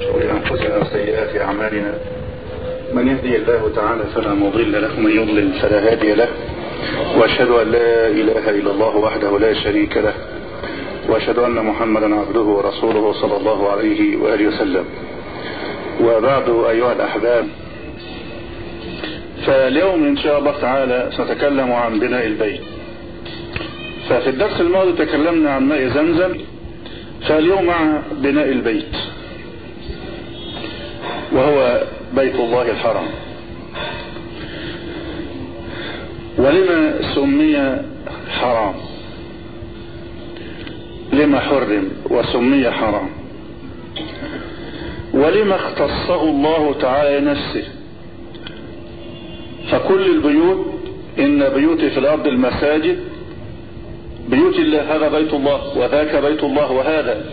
شرور أنفسنا وسيئات أعمالنا. من يهدي الله تعالى فلا مضل له ومن يضلل فلا هادي له. وأشهد أن لا إله إلا الله وحده لا شريك له. وأشهد أن محمدا عبده ورسوله صلى الله عليه وآله وسلم. وبعد أيها الأحباب فاليوم إن شاء الله تعالى سنتكلم عن بناء البيت. ففي الدرس الماضي تكلمنا عن ماء زمزم فاليوم مع بناء البيت. وهو بيت الله الحرام. ولما سمي حرام؟ لما حرم وسمي حرام؟ ولما اختصه الله تعالى نفسه فكل البيوت إن بيوتي في الأرض المساجد بيوت الله هذا بيت الله وذاك بيت الله وهذا.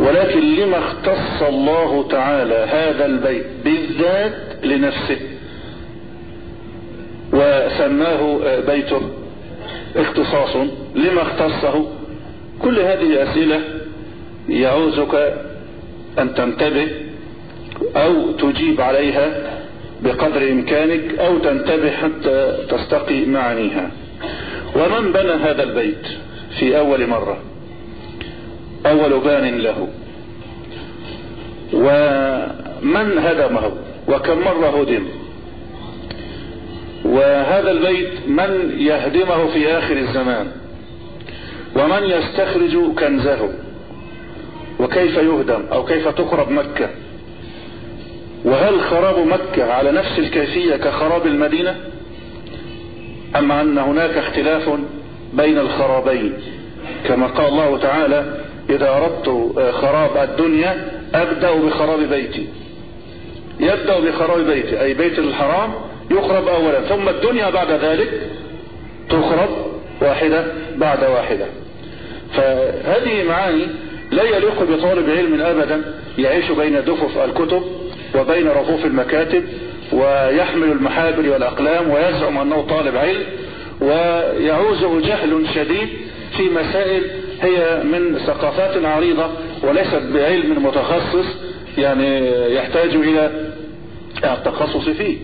ولكن لما اختص الله تعالى هذا البيت بالذات لنفسه وسماه بيت اختصاص لما اختصه كل هذه أسئلة يعوزك أن تنتبه أو تجيب عليها بقدر إمكانك أو تنتبه حتى تستقي معانيها ومن بنى هذا البيت في أول مرة؟ أول بان له. ومن هدمه؟ وكم مرة هدم؟ وهذا البيت من يهدمه في آخر الزمان؟ ومن يستخرج كنزه؟ وكيف يهدم؟ أو كيف تخرب مكة؟ وهل خراب مكة على نفس الكيفية كخراب المدينة؟ أم أن هناك اختلاف بين الخرابين؟ كما قال الله تعالى إذا أردت خراب الدنيا أبدأ بخراب بيتي. يبدأ بخراب بيتي أي بيت الحرام يخرب أولا. ثم الدنيا بعد ذلك تخرب واحدة بعد واحدة. فهذه معاني لا يليق بطالب علم أبدا يعيش بين دفف الكتب وبين رفوف المكاتب ويحمل المحابر والأقلام ويزعم أنه طالب علم ويعوزه جهل شديد في مسائل هي من ثقافات عريضة وليست بعلم متخصص يعني يحتاج إلى التخصص فيه.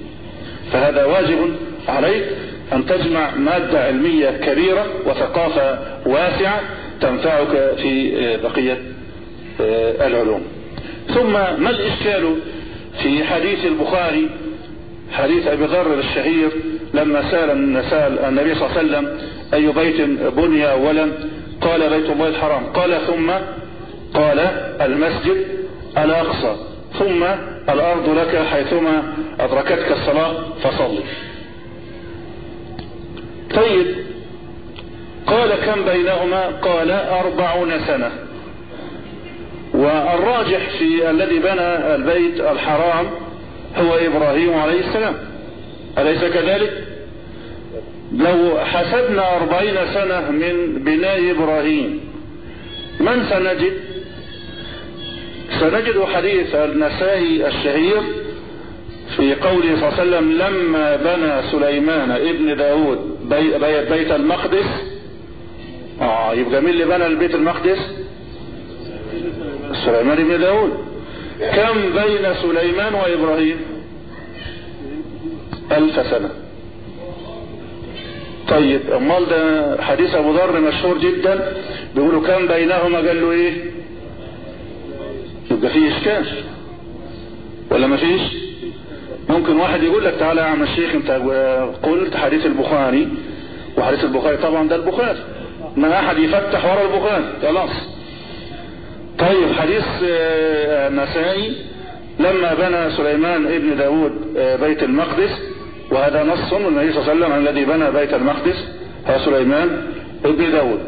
فهذا واجب عليك أن تجمع مادة علمية كبيرة وثقافة واسعة تنفعك في بقية العلوم. ثم ما الإشكال في حديث البخاري حديث أبي ذر الشهير لما سأل سأل النبي صلى الله عليه وسلم أي بيت بني أولا؟ قال بيت الله الحرام قال ثم قال المسجد الأقصى. ثم الأرض لك حيثما أدركتك الصلاة فصلي. طيب. قال كم بينهما؟ قال أربعون سنة. والراجح في الذي بنى البيت الحرام هو إبراهيم عليه السلام. أليس كذلك؟ لو حسبنا أربعين سنة من بناء إبراهيم من سنجد؟ سنجد حديث النسائي الشهير في قوله صلى الله عليه وسلم لما بنى سليمان ابن داود بي بي بيت المقدس. آه يبقى مين اللي بنى البيت المقدس؟ سليمان ابن داود. كم بين سليمان وإبراهيم؟ ألف سنة. طيب امال ده حديث أبو ذر مشهور جدا. بيقولوا كم بينهما قال له إيه؟ يبقى فيه إشكال. ولا ما فيش؟ ممكن واحد يقول لك تعالى يا عم الشيخ أنت قلت حديث البخاري وحديث البخاري طبعا ده البخاري. ما أحد يفتح ورا البخاري خلاص. طيب حديث النسائي لما بنى سليمان ابن داود بيت المقدس وهذا نص من النبي صلى الله عليه وسلم الذي بنى بيت المقدس هو سليمان ابن داود.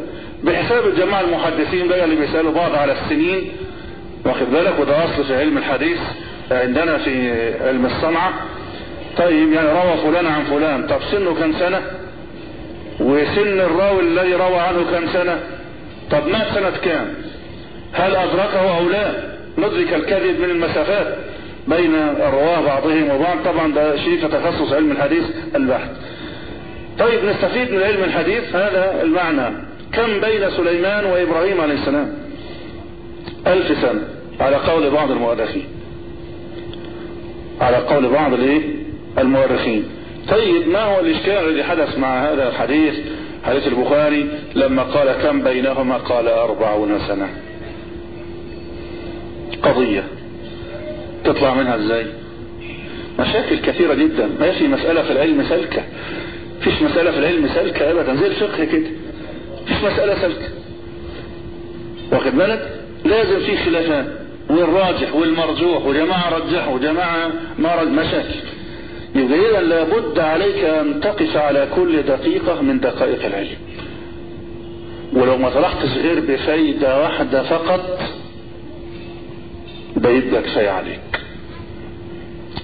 بحساب الجماعة المحدثين بقى اللي بيسألوا بعض على السنين واخد بالك؟ وده أصل في علم الحديث عندنا في علم الصنعة. طيب يعني روى فلان عن فلان. طب سنه كم سنة؟ وسن الراوي الذي روى عنه كم سنة؟ طب مات سنة كام؟ هل أدركه أو لا؟ ندرك الكذب من المسافات. بين الرواه بعضهم وبعض. طبعا ده شيء في تخصص علم الحديث البحث طيب نستفيد من علم الحديث. هذا المعنى. كم بين سليمان وإبراهيم عليه السلام؟ ألف سنة. على قول بعض المؤرخين. على قول بعض المؤرخين. طيب ما هو الإشكال الذي حدث مع هذا الحديث؟ حديث البخاري لما قال كم بينهما قال أربعون سنة. قضية. تطلع منها إزاي؟ مشاكل كثيرة جدا. ما في مسألة في العلم سلكة فيش مسألة في العلم سلكة ابدا. زي الفقه كده. فيش مسألة سلكة واخد بالك؟ لازم في خلافات. والراجح والمرجوح وجماعة رجحوا وجماعة ما رج مشاكل. يبقى اذا لابد عليك أن تقف على كل دقيقة من دقائق العلم. ولو ما طلعتش غير بفايدة واحدة فقط ده يبقى كفاية عليك.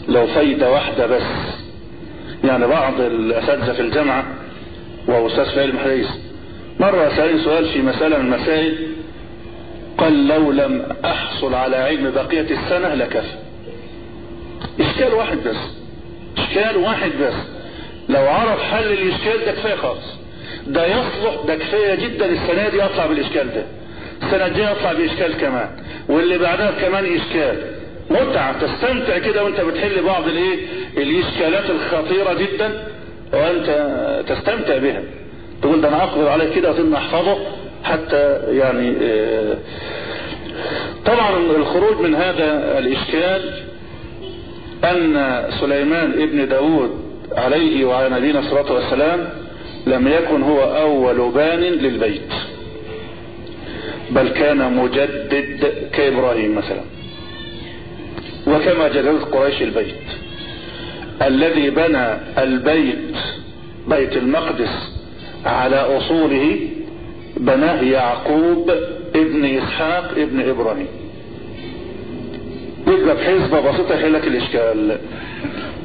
لو فايدة واحدة بس يعني بعض الأساتذة في الجامعة وهو أستاذ في علم الحديث مرة سألني سؤال في مسألة من المسائل قال لو لم أحصل على علم بقية السنة لكفى. إشكال واحد بس إشكال واحد بس. لو عرف حل الإشكال ده كفاية خالص. ده يصلح ده كفاية جدا السنة دي أطلع بالإشكال ده. السنة الجاية أطلع بإشكال كمان. واللي بعدها كمان إشكال. متعة تستمتع كده وانت بتحل بعض الايه؟ الإشكالات الخطيرة جدا وانت تستمتع بها. تقول ده أنا أقبل عليه كده اظن أحفظه حتى يعني آه طبعا الخروج من هذا الإشكال أن سليمان ابن داود عليه وعلى نبينا الصلاة والسلام لم يكن هو أول بان للبيت. بل كان مجدد كإبراهيم مثلا. وكما جددت قريش البيت. الذي بنى البيت بيت المقدس على أصوله بناه يعقوب ابن إسحاق ابن إبراهيم. يبقى بحسبة بسيطة يحل لك الإشكال.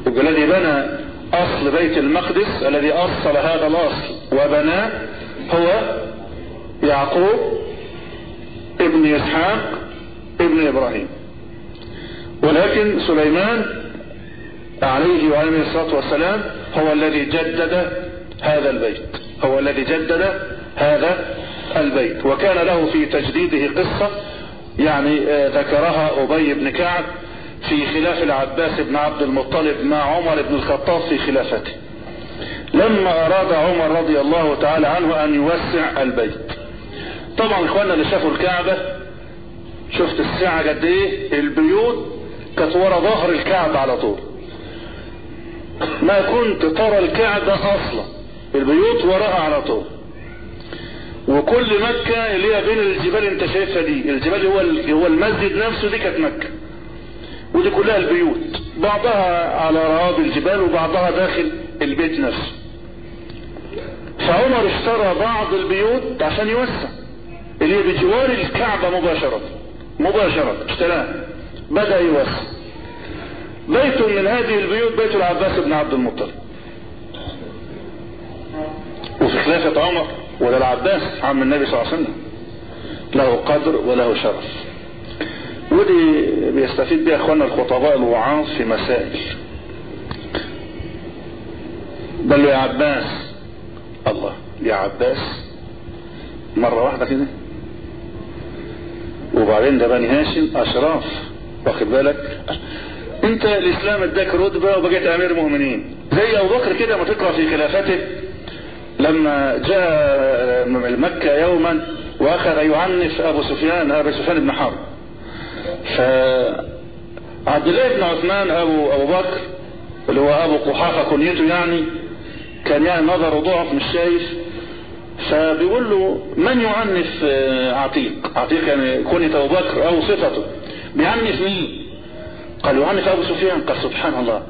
يبقى الذي بنى أصل بيت المقدس الذي أصل هذا الأصل وبناه هو يعقوب ابن إسحاق ابن إبراهيم. ولكن سليمان عليه وعليه الصلاة والسلام هو الذي جدد هذا البيت. هو الذي جدد هذا البيت. وكان له في تجديده قصة يعني ذكرها أبي بن كعب في خلاف العباس بن عبد المطلب مع عمر بن الخطاب في خلافته. لما أراد عمر رضي الله تعالى عنه أن يوسع البيت. طبعا إخواننا اللي شافوا الكعبة شفت الساعة قد إيه؟ البيوت كانت ورا ظهر الكعبة على طول. ما كنت ترى الكعبة أصلا البيوت وراها على طول. وكل مكة اللي هي بين الجبال أنت شايفها دي الجبال هو هو المسجد نفسه دي كانت مكة. ودي كلها البيوت. بعضها على رواب الجبال وبعضها داخل البيت نفسه. فعمر اشترى بعض البيوت عشان يوسع. اللي بجوار الكعبة مباشرة. مباشرة. اشتراها بدأ يوسع بيت من هذه البيوت بيت العباس بن عبد المطلب. وفي خلافة عمر ولا العباس عم النبي صلى الله عليه وسلم. له قدر وله شرف. ودي بيستفيد بها إخواننا الخطباء الوعاظ في مسائل. بل يا عباس الله يا عباس مرة واحدة كده. وبعدين ده بني هاشم أشراف واخد بالك؟ انت الإسلام اداك رتبة وبقيت أمير مؤمنين زي أبو بكر كده ما تقرأ في خلافته. لما جاء من مكة يوما وأخذ يعنف أبو سفيان أبو سفيان بن حرب. ف عبد الله بن عثمان أبو أبو بكر اللي هو أبو قحافة كنيته يعني كان يعني نظره ضعف مش شايف فبيقول له من يعنف عتيق؟ عتيق يعني كنية أبو بكر أو صفته. بيعنف مين؟ قال يعنف أبو سفيان. قال سبحان الله.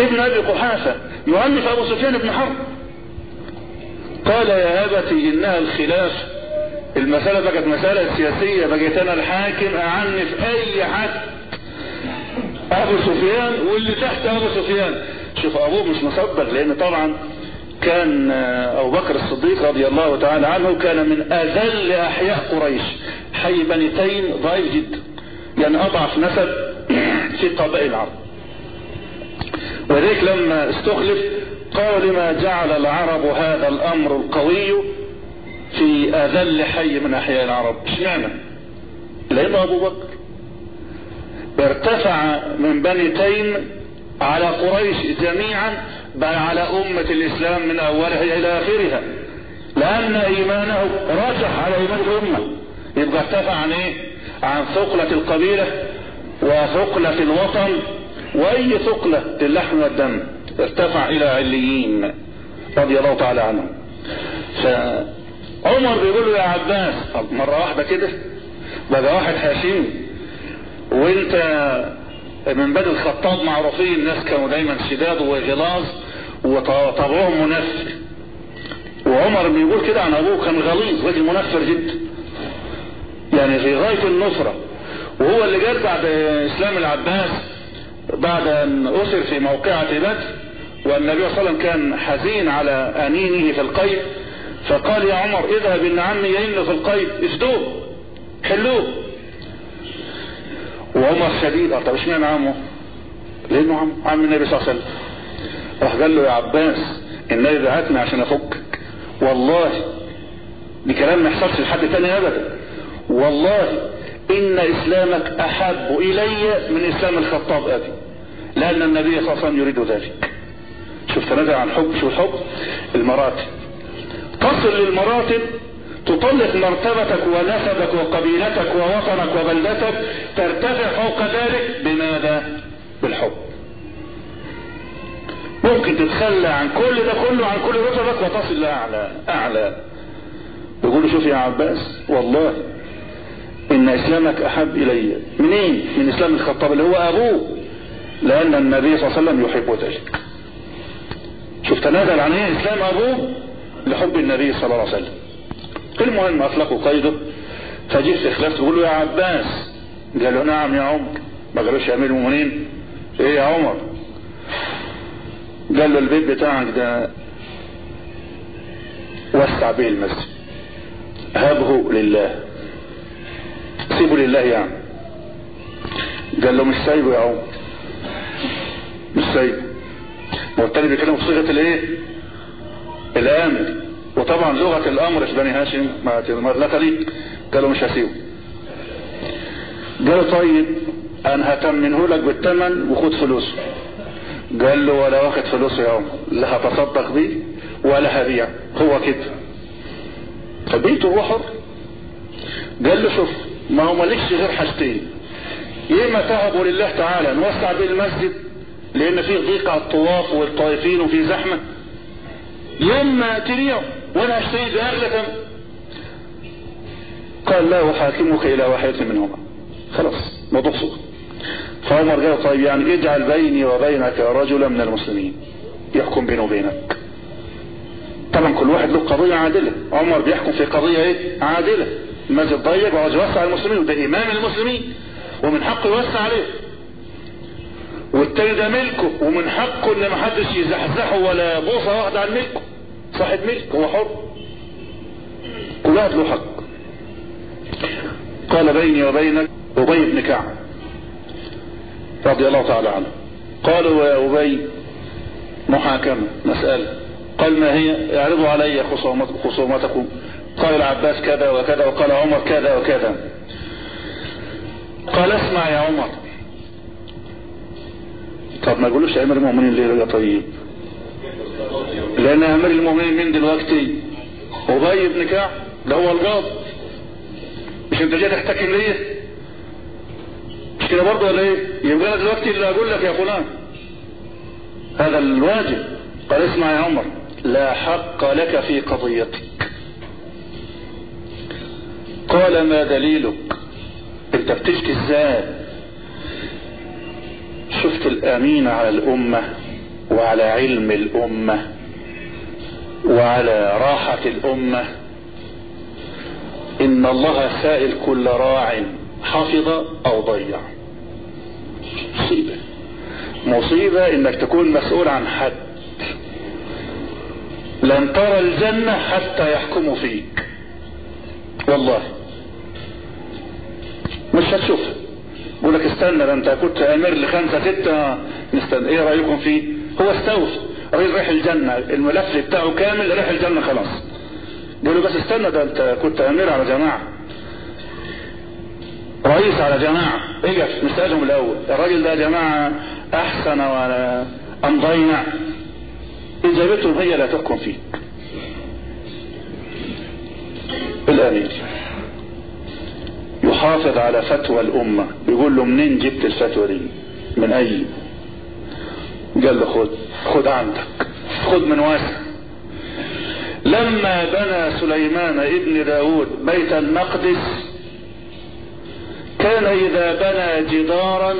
ابن أبي قحافة. يعنف أبو سفيان بن حرب. قال يا أبتي إنها الخلاف. المسألة بقت مسألة سياسية. بقيت أنا الحاكم أعنف أي حد. أبو سفيان واللي تحت أبو سفيان. شوف أبوه مش مصدق لأن طبعا كان أبو بكر الصديق رضي الله تعالى عنه كان من أذل أحياء قريش. حي بني ضعيف جدا. يعني أضعف نسب في قبائل العرب. ولذلك لما استخلف قال لما جعل العرب هذا الأمر القوي في أذل حي من أحياء العرب. اشمعنى لأنه أبو بكر. ارتفع من بني على قريش جميعا بل على أمة الإسلام من أولها إلى آخرها. لأن إيمانه رجح على إيمان الأمة. يبقى ارتفع عن إيه؟ عن ثقلة القبيلة وثقلة الوطن. وأي ثقلة؟ للحم والدم. ارتفع إلى عليين رضي الله تعالى عنه فعمر بيقول له يا عباس مرة واحدة كده. بقى واحد هاشمي وانت من بدء الخطاب معروفين الناس كانوا دايما شداد وغلاظ. وطبعهم منفر وعمر بيقول كده عن أبوه كان غليظ راجل منفر جدا. يعني في غاية النصرة. وهو اللي جاب بعد إسلام العباس بعد أن أسر في موقعة بدر والنبي صلى الله عليه وسلم كان حزين على أنينه في القيد. فقال يا عمر اذهب إن عمي يئن في القيد. افدوه حلوة. وعمر شديد طب اشمعنى عمه؟ لأنه عم عم النبي صلى الله عليه وسلم. راح قال له يا عباس النبي بعتني عشان افكك والله دي كلام ما يحصلش لحد تاني ابدا. والله إن إسلامك أحب إلي من إسلام الخطاب ابي لأن النبي صلى الله عليه وسلم يريد ذلك. شوف تنازع عن حب شو الحب؟ المراتب. تصل للمراتب تطلق مرتبتك ونسبك وقبيلتك ووطنك وبلدتك ترتفع فوق ذلك بماذا؟ بالحب. ممكن تتخلى عن كل ده كله عن كل رتبك وتصل لاعلى أعلى يقول شوف يا عباس والله إن إسلامك أحب إلي. منين؟ من إسلام الخطاب اللي هو أبوه. لأن النبي صلى الله عليه وسلم يحب ذلك شوف تنازل عن إيه اسلام أبوه لحب النبي صلى الله عليه وسلم. المهم اطلقوا قيده. فجه في خلاف تقول له يا عباس. قال له نعم يا عمر. ما قالوش يا أمير المؤمنين. إيه يا عمر؟ قال له البيت بتاعك ده وسع به المسجد. هبه لله. سيبه لله يعني. قال له مش سايبه يا عمر مش سايبه. هو التاني بيتكلم بصيغه الايه؟ الآمر. وطبعا لغة الأمر في بني هاشم لا تليق قالوا مش هسيبه. قالوا طيب أنا هتمنه لك بالثمن وخد فلوسه قال له ولا واخد فلوسه يا عمر. لا هتصدق بيه ولا هبيع هو كده. فبيته هو حر قال له شوف ما هو مالكش غير حاجتين. يا إما تهبوا لله تعالى نوسع بيه المسجد لأن فيه ضيق على الطواف والطائفين وفيه زحمة. يا إما تبيعه وأنا اشتري بأغلى ثمن. قال لا أحاكمك إلى واحدة منهما. خلاص موضوع صغير فعمر قال طيب يعني اجعل بيني وبينك رجلا من المسلمين يحكم بيني وبينك. طبعا كل واحد له قضية عادلة. عمر بيحكم في قضية إيه؟ عادلة. المسجد ضيق وعاوز يوسع على المسلمين وده امام المسلمين ومن حقه يوسع عليه. والتاني ده ملكه ومن حقه إن محدش يزحزحه ولا بوصة واحدة عن ملكه صاحب ملك هو حر. كل واحد له حق. قال بيني وبينك أبي بن كعب. رضي الله تعالى عنه. قالوا يا أبي محاكمة مسألة قال ما هي؟ اعرضوا علي خصومتكم. قال العباس كذا وكذا وقال عمر كذا وكذا. قال اسمع يا عمر. طب ما يقولوش امير المؤمنين ليه يا طيب؟ لأن امير المؤمنين مين دلوقتي أبي بن كعب ده هو القاضي مش أنت جاي تحتكم ليه؟ كده برضه ولا إيه؟ يبقى أنا دلوقتي اللي أقول لك يا فلان. هذا الواجب. قال اسمع يا عمر. لا حق لك في قضيتك. قال ما دليلك؟ أنت بتشكي إزاي؟ شفت الأمين على الأمة وعلى علم الأمة وعلى راحة الأمة؟ إن الله سائل كل راع حفظ أو ضيع. مصيبة. مصيبة إنك تكون مسؤول عن حد. لن ترى الجنة حتى يحكموا فيك. والله. مش هتشوفها بقول لك استنى ده أنت كنت امير لخمسة ستة. نستنى. إيه رأيكم فيه؟ هو استوفى. الراجل رايح الجنة. الملف بتاعه كامل رايح الجنة خلاص. قالوا بس استنى ده أنت كنت أمير على جماعة. رئيس على جماعة. اجف مستاجهم الأول. الراجل ده جماعة أحسن ولا ام ضيع اجابتهم هي لا تحكم فيك. الامير يحافظ على فتوى الأمة. بيقول له منين جبت الفتوى دي؟ من أي؟ قال له خد خد عندك. خد من واسع. لما بنى سليمان ابن داود بيت المقدس كان إذا بنى جدارا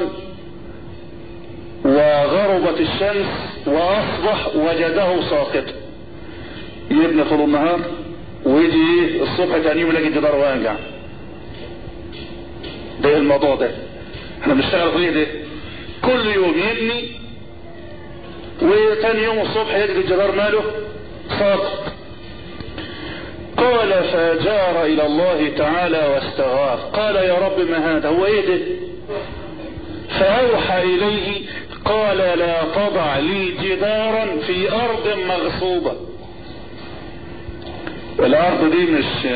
وغربت الشمس وأصبح وجده ساقطا يبني طول النهار ويجي الصبح تاني يوم يلاقي الجدار واقع. ده الموضوع ده. إحنا بنشتغل في ده. كل يوم يبني وتاني يوم الصبح يجد الجدار ماله ساقط. قال فجار إلى الله تعالى واستغاث. قال يا رب ما هذا؟ هو إيه ده؟ فأوحى إليه قال لا تضع لي جدارا في أرض مغصوبة. الأرض دي مش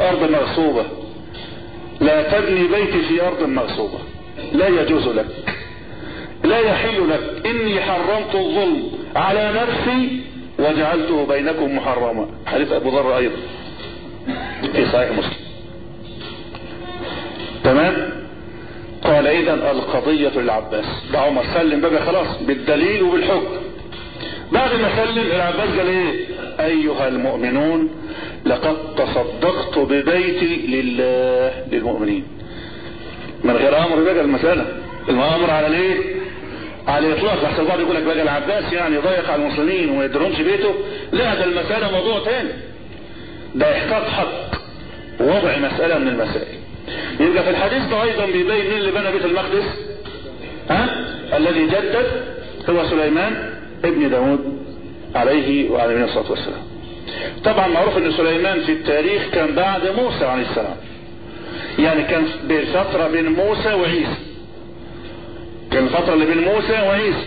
أرض مغصوبة. لا تبني بيتي في أرض مغصوبة. لا يجوز لك. لا يحل لك. إني حرمت الظلم على نفسي وجعلته بينكم محرما. حديث أبو ذر أيضا. في صحيح مسلم. تمام؟ قال اذا القضية للعباس. ده عمر سلم بقى خلاص بالدليل وبالحكم. بعد ما سلم العباس قال إيه؟ أيها المؤمنون لقد تصدقت ببيتي لله للمؤمنين. من غير أمر بقى المسألة. الامر على ليه على الاطلاق لحسن البعض يقول لك بقى العباس يعني ضيق على المسلمين وما يدرهمش بيته. لا ده المسألة موضوع تاني. ده إحقاق حق وضع مسألة من المسائل. يبقى في الحديث ده أيضا بيبين مين اللي بنى بيت المقدس؟ ها؟ الذي جدد هو سليمان ابن داود عليه وعلى نبينا الصلاة والسلام. طبعا معروف إن سليمان في التاريخ كان بعد موسى عليه السلام. يعني كان بالفترة بين موسى وعيسى. كان الفترة اللي بين موسى وعيسى.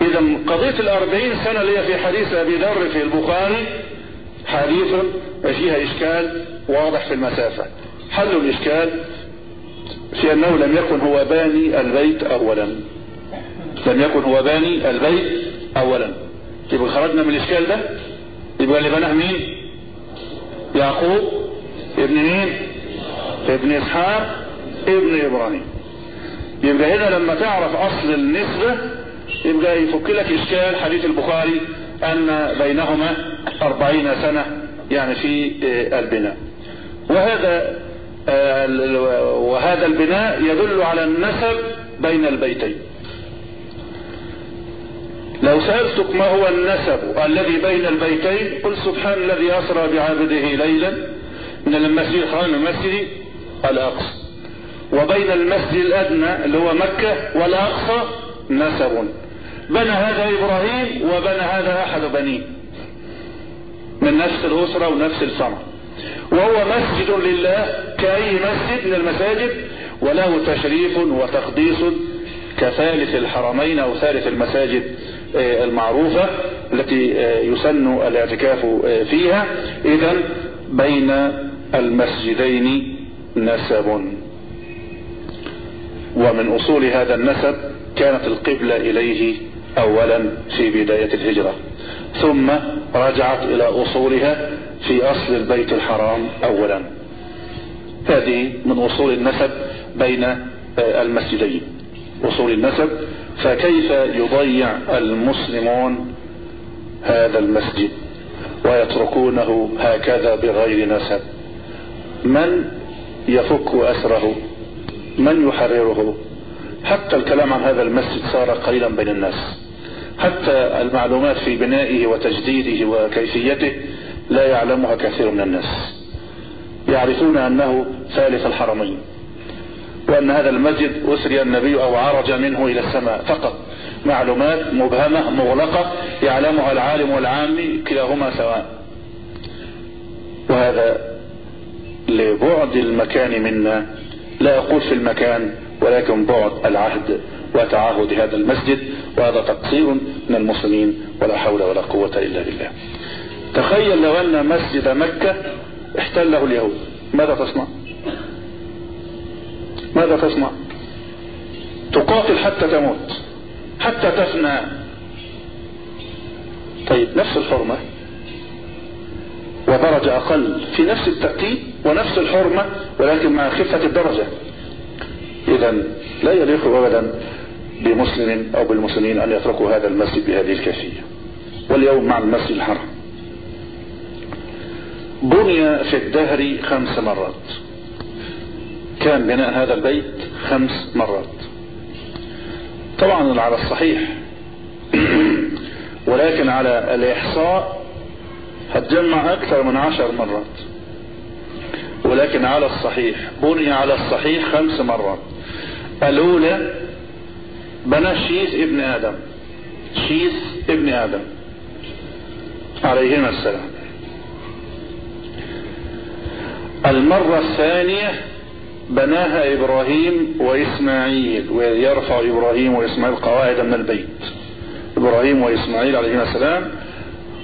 اذا قضية الأربعين سنة اللي هي في حديث أبي ذر في البخاري حديث فيها إشكال واضح في المسافة. حل الإشكال في أنه لم يكن هو باني البيت أولا. لم يكن هو باني البيت أولا. يبقى خرجنا من الإشكال ده؟ يبقى اللي بناه مين؟ يعقوب ابن مين ابن إسحاق ابن إبراهيم. يبقى هنا لما تعرف أصل النسبة يبقى يفك لك إشكال حديث البخاري أن بينهما أربعين سنة يعني في البناء. وهذا وهذا البناء يدل على النسب بين البيتين. لو سألتك ما هو النسب الذي بين البيتين قل سبحان الذي أسرى بعبده ليلا. من المسجد الحرام المسجد الأقصى. وبين المسجد الأدنى اللي هو مكة والأقصى نسب. بنى هذا إبراهيم وبنى هذا أحد بنيه. من نفس الأسرة ونفس الفرع وهو مسجد لله كأي مسجد من المساجد وله تشريف وتقديس كثالث الحرمين أو ثالث المساجد المعروفة التي يسن الاعتكاف فيها. إذا بين المسجدين نسب. ومن أصول هذا النسب كانت القبلة إليه أولا في بداية الهجرة ثم رجعت إلى أصولها في أصل البيت الحرام أولا. هذه من أصول النسب بين المسجدين. أصول النسب فكيف يضيع المسلمون هذا المسجد ويتركونه هكذا بغير نسب؟ من يفك أسره؟ من يحرره؟ حتى الكلام عن هذا المسجد صار قليلا بين الناس. حتى المعلومات في بنائه وتجديده وكيفيته لا يعلمها كثير من الناس. يعرفون أنه ثالث الحرمين وأن هذا المسجد أسري النبي أو عرج منه إلى السماء. فقط معلومات مبهمة مغلقة يعلمها العالم والعامي كلاهما سواء. وهذا لبعد المكان منا. لا أقول في المكان ولكن بعد العهد وتعهد هذا المسجد وهذا تقصير من المسلمين ولا حول ولا قوة إلا بالله. تخيل لو أن مسجد مكة احتله اليهود. ماذا تصنع؟ ماذا تصنع؟ تقاتل حتى تموت حتى تفنى. طيب نفس الحرمة. ودرجة أقل في نفس الترتيب ونفس الحرمة ولكن مع خفة الدرجة. إذا لا يليق أبدا بمسلم أو بالمسلمين أن يتركوا هذا المسجد بهذه الكيفية. واليوم مع المسجد الحرام. بني في الدهر خمس مرات. كان بناء هذا البيت خمس مرات. طبعا على الصحيح. ولكن على الإحصاء هتجمع أكثر من عشر مرات. ولكن على الصحيح بني على الصحيح خمس مرات. الأولى بنى شيث ابن آدم. شيث ابن آدم. عليهما السلام. المرة الثانية بناها إبراهيم وإسماعيل ويرفع إبراهيم وإسماعيل قواعد من البيت. إبراهيم وإسماعيل عليهما السلام.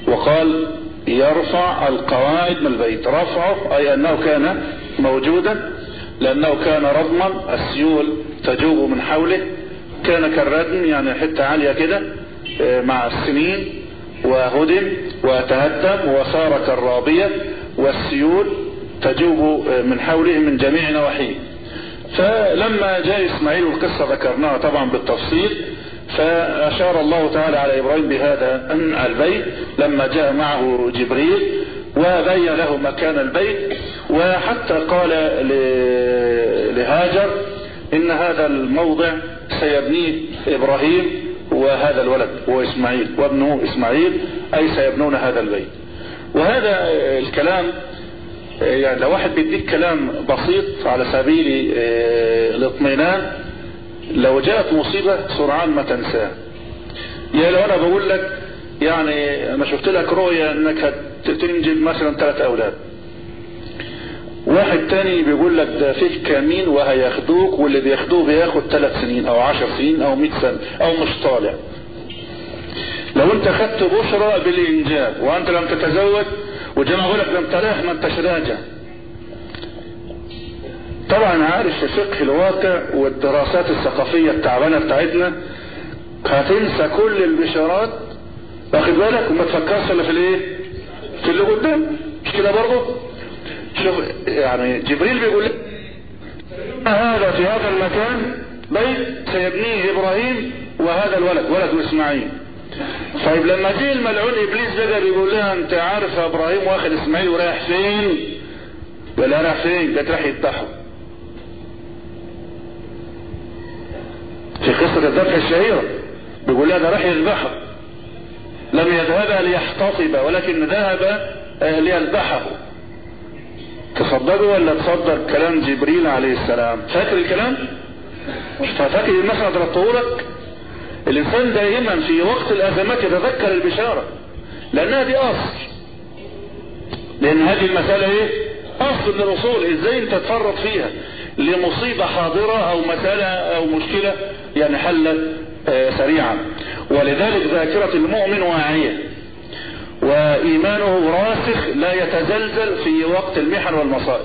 وقال يرفع القواعد من البيت. رفعه أي أنه كان موجودا لأنه كان رضما السيول تجوب من حوله. كان كالردم يعني حتة عالية كده آه، مع السنين وهدم وتهدم وصار كالرابية والسيول تجوب آه، من حوله من جميع نواحيه. فلما جاء إسماعيل القصة ذكرناها طبعا بالتفصيل فأشار الله تعالى على إبراهيم بهذا البيت لما جاء معه جبريل وبين له مكان البيت وحتى قال لهاجر إن هذا الموضع سيبنيه إبراهيم وهذا الولد هو إسماعيل وابنه إسماعيل أي سيبنون هذا البيت. وهذا الكلام يعني لو واحد بيديك كلام بسيط على سبيل آه، الاطمئنان لو جاءت مصيبة سرعان ما تنساه. يا لو أنا بقول لك يعني أنا شفت لك رؤية إنك تنجب مثلا ثلاث أولاد. واحد تاني بيقول لك ده فيه كمين وهياخدوك واللي بياخدوه بياخد ثلاث سنين أو عشر سنين أو مئة سنة أو مش طالع. لو أنت خدت بشرى بالإنجاب وأنت لم تتزوج وجماعة لك ده أنت ما أنتش راجع. طبعا عارف فقه الواقع والدراسات الثقافية التعبانة بتاعتنا هتنسى كل البشارات واخد بالك وما تفكرش إلا في الإيه في اللي قدام مش كده برضه شوف يعني جبريل بيقول هذا في هذا المكان بيت سيبنيه إبراهيم وهذا الولد ولد إسماعيل طيب لما جه الملعون إبليس بقى بيقول لها أنت عارف يا إبراهيم واخد إسماعيل ورايح فين؟ لها رايح فين؟ قالت رايح يذبحه. في قصة الذبح الشهيرة بيقول لها ده راح يذبحه. لم يذهب ليحتطب ولكن ذهب ليذبحه. تصدقوا ولا تصدق كلام جبريل عليه السلام؟ فاكر الكلام؟ فاكر المثل ضربته لك؟ الإنسان دائما في وقت الأزمات يتذكر البشارة لأنها دي أصل لأن هذه المسألة إيه أصل من الأصول إزاي أنت تفرط فيها لمصيبة حاضرة أو مسألة أو مشكلة يعني حلت آه سريعا. ولذلك ذاكرة المؤمن واعية. وإيمانه راسخ لا يتزلزل في وقت المحن والمصائب.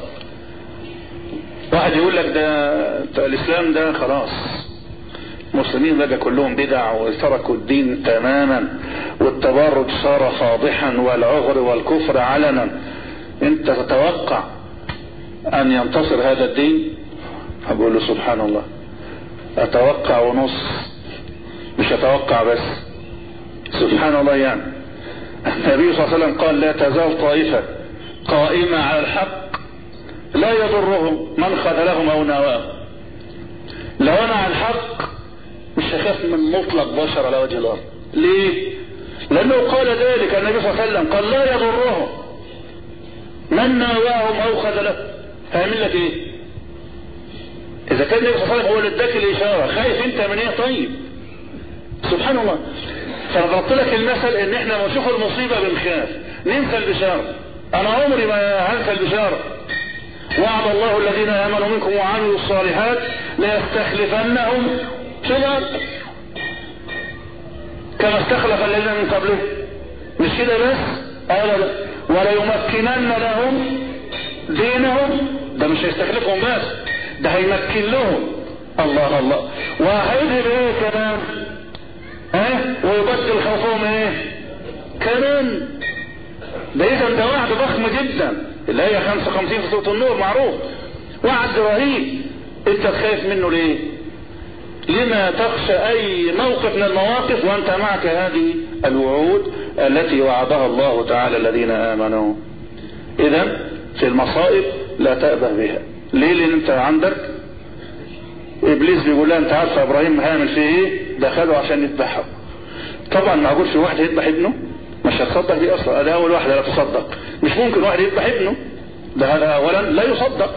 واحد يقول لك ده الإسلام ده خلاص المسلمين بقى كلهم بدع وتركوا الدين تماما والتبرج صار فاضحا والعغر والكفر علنا. أنت تتوقع أن ينتصر هذا الدين؟ أقول له سبحان الله أتوقع ونص مش أتوقع بس. سبحان الله يعني. النبي صلى الله عليه وسلم قال لا تزال طائفة قائمة على الحق لا يضرهم من خذلهم أو نواهم. لو أنا على الحق مش هخاف من مطلق بشر على وجه الأرض. ليه؟ لأنه قال ذلك النبي صلى الله عليه وسلم. قال لا يضرهم من ناواهم أو خذلهم. هيعمل لك إيه؟ إذا كان النبي صلى الله عليه وسلم هو اللي اداك الإشارة خايف أنت من إيه؟ طيب. سبحان الله. فانا ضربت لك المثل إن إحنا لما نشوف المصيبة بنخاف ننسى البشاره أنا عمري ما هنسى البشاره وعد الله الذين آمنوا منكم وعملوا الصالحات ليستخلفنهم في كما استخلف الذين من قبلهم مش كده بس؟ ابدا وليمكنن لهم دينهم. ده مش هيستخلفهم بس. ده هيمكن لهم الله الله. وهيذهب إيه كمان ها؟ ويبدل خوفهم إيه كمان ده اذا ده وعد ضخم جدا. اللي هي 55 في سوره النور معروف. وعد رهيب. انت خايف منه ليه؟ لما تخشى أي موقف من المواقف وأنت معك هذه الوعود التي وعدها الله تعالى الذين آمنوا. اذا في المصائب لا تأبه بها. ليه لأن انت عندك؟ إبليس بيقول لها انت عارفه إبراهيم هيعمل فيه إيه؟ دخله عشان يذبحه. طبعا معقول في واحد يذبح ابنه. مش هتصدق دي أصلا. ده أول واحدة لا تصدق. مش ممكن واحد يذبح ابنه. ده هذا اولا لا يصدق.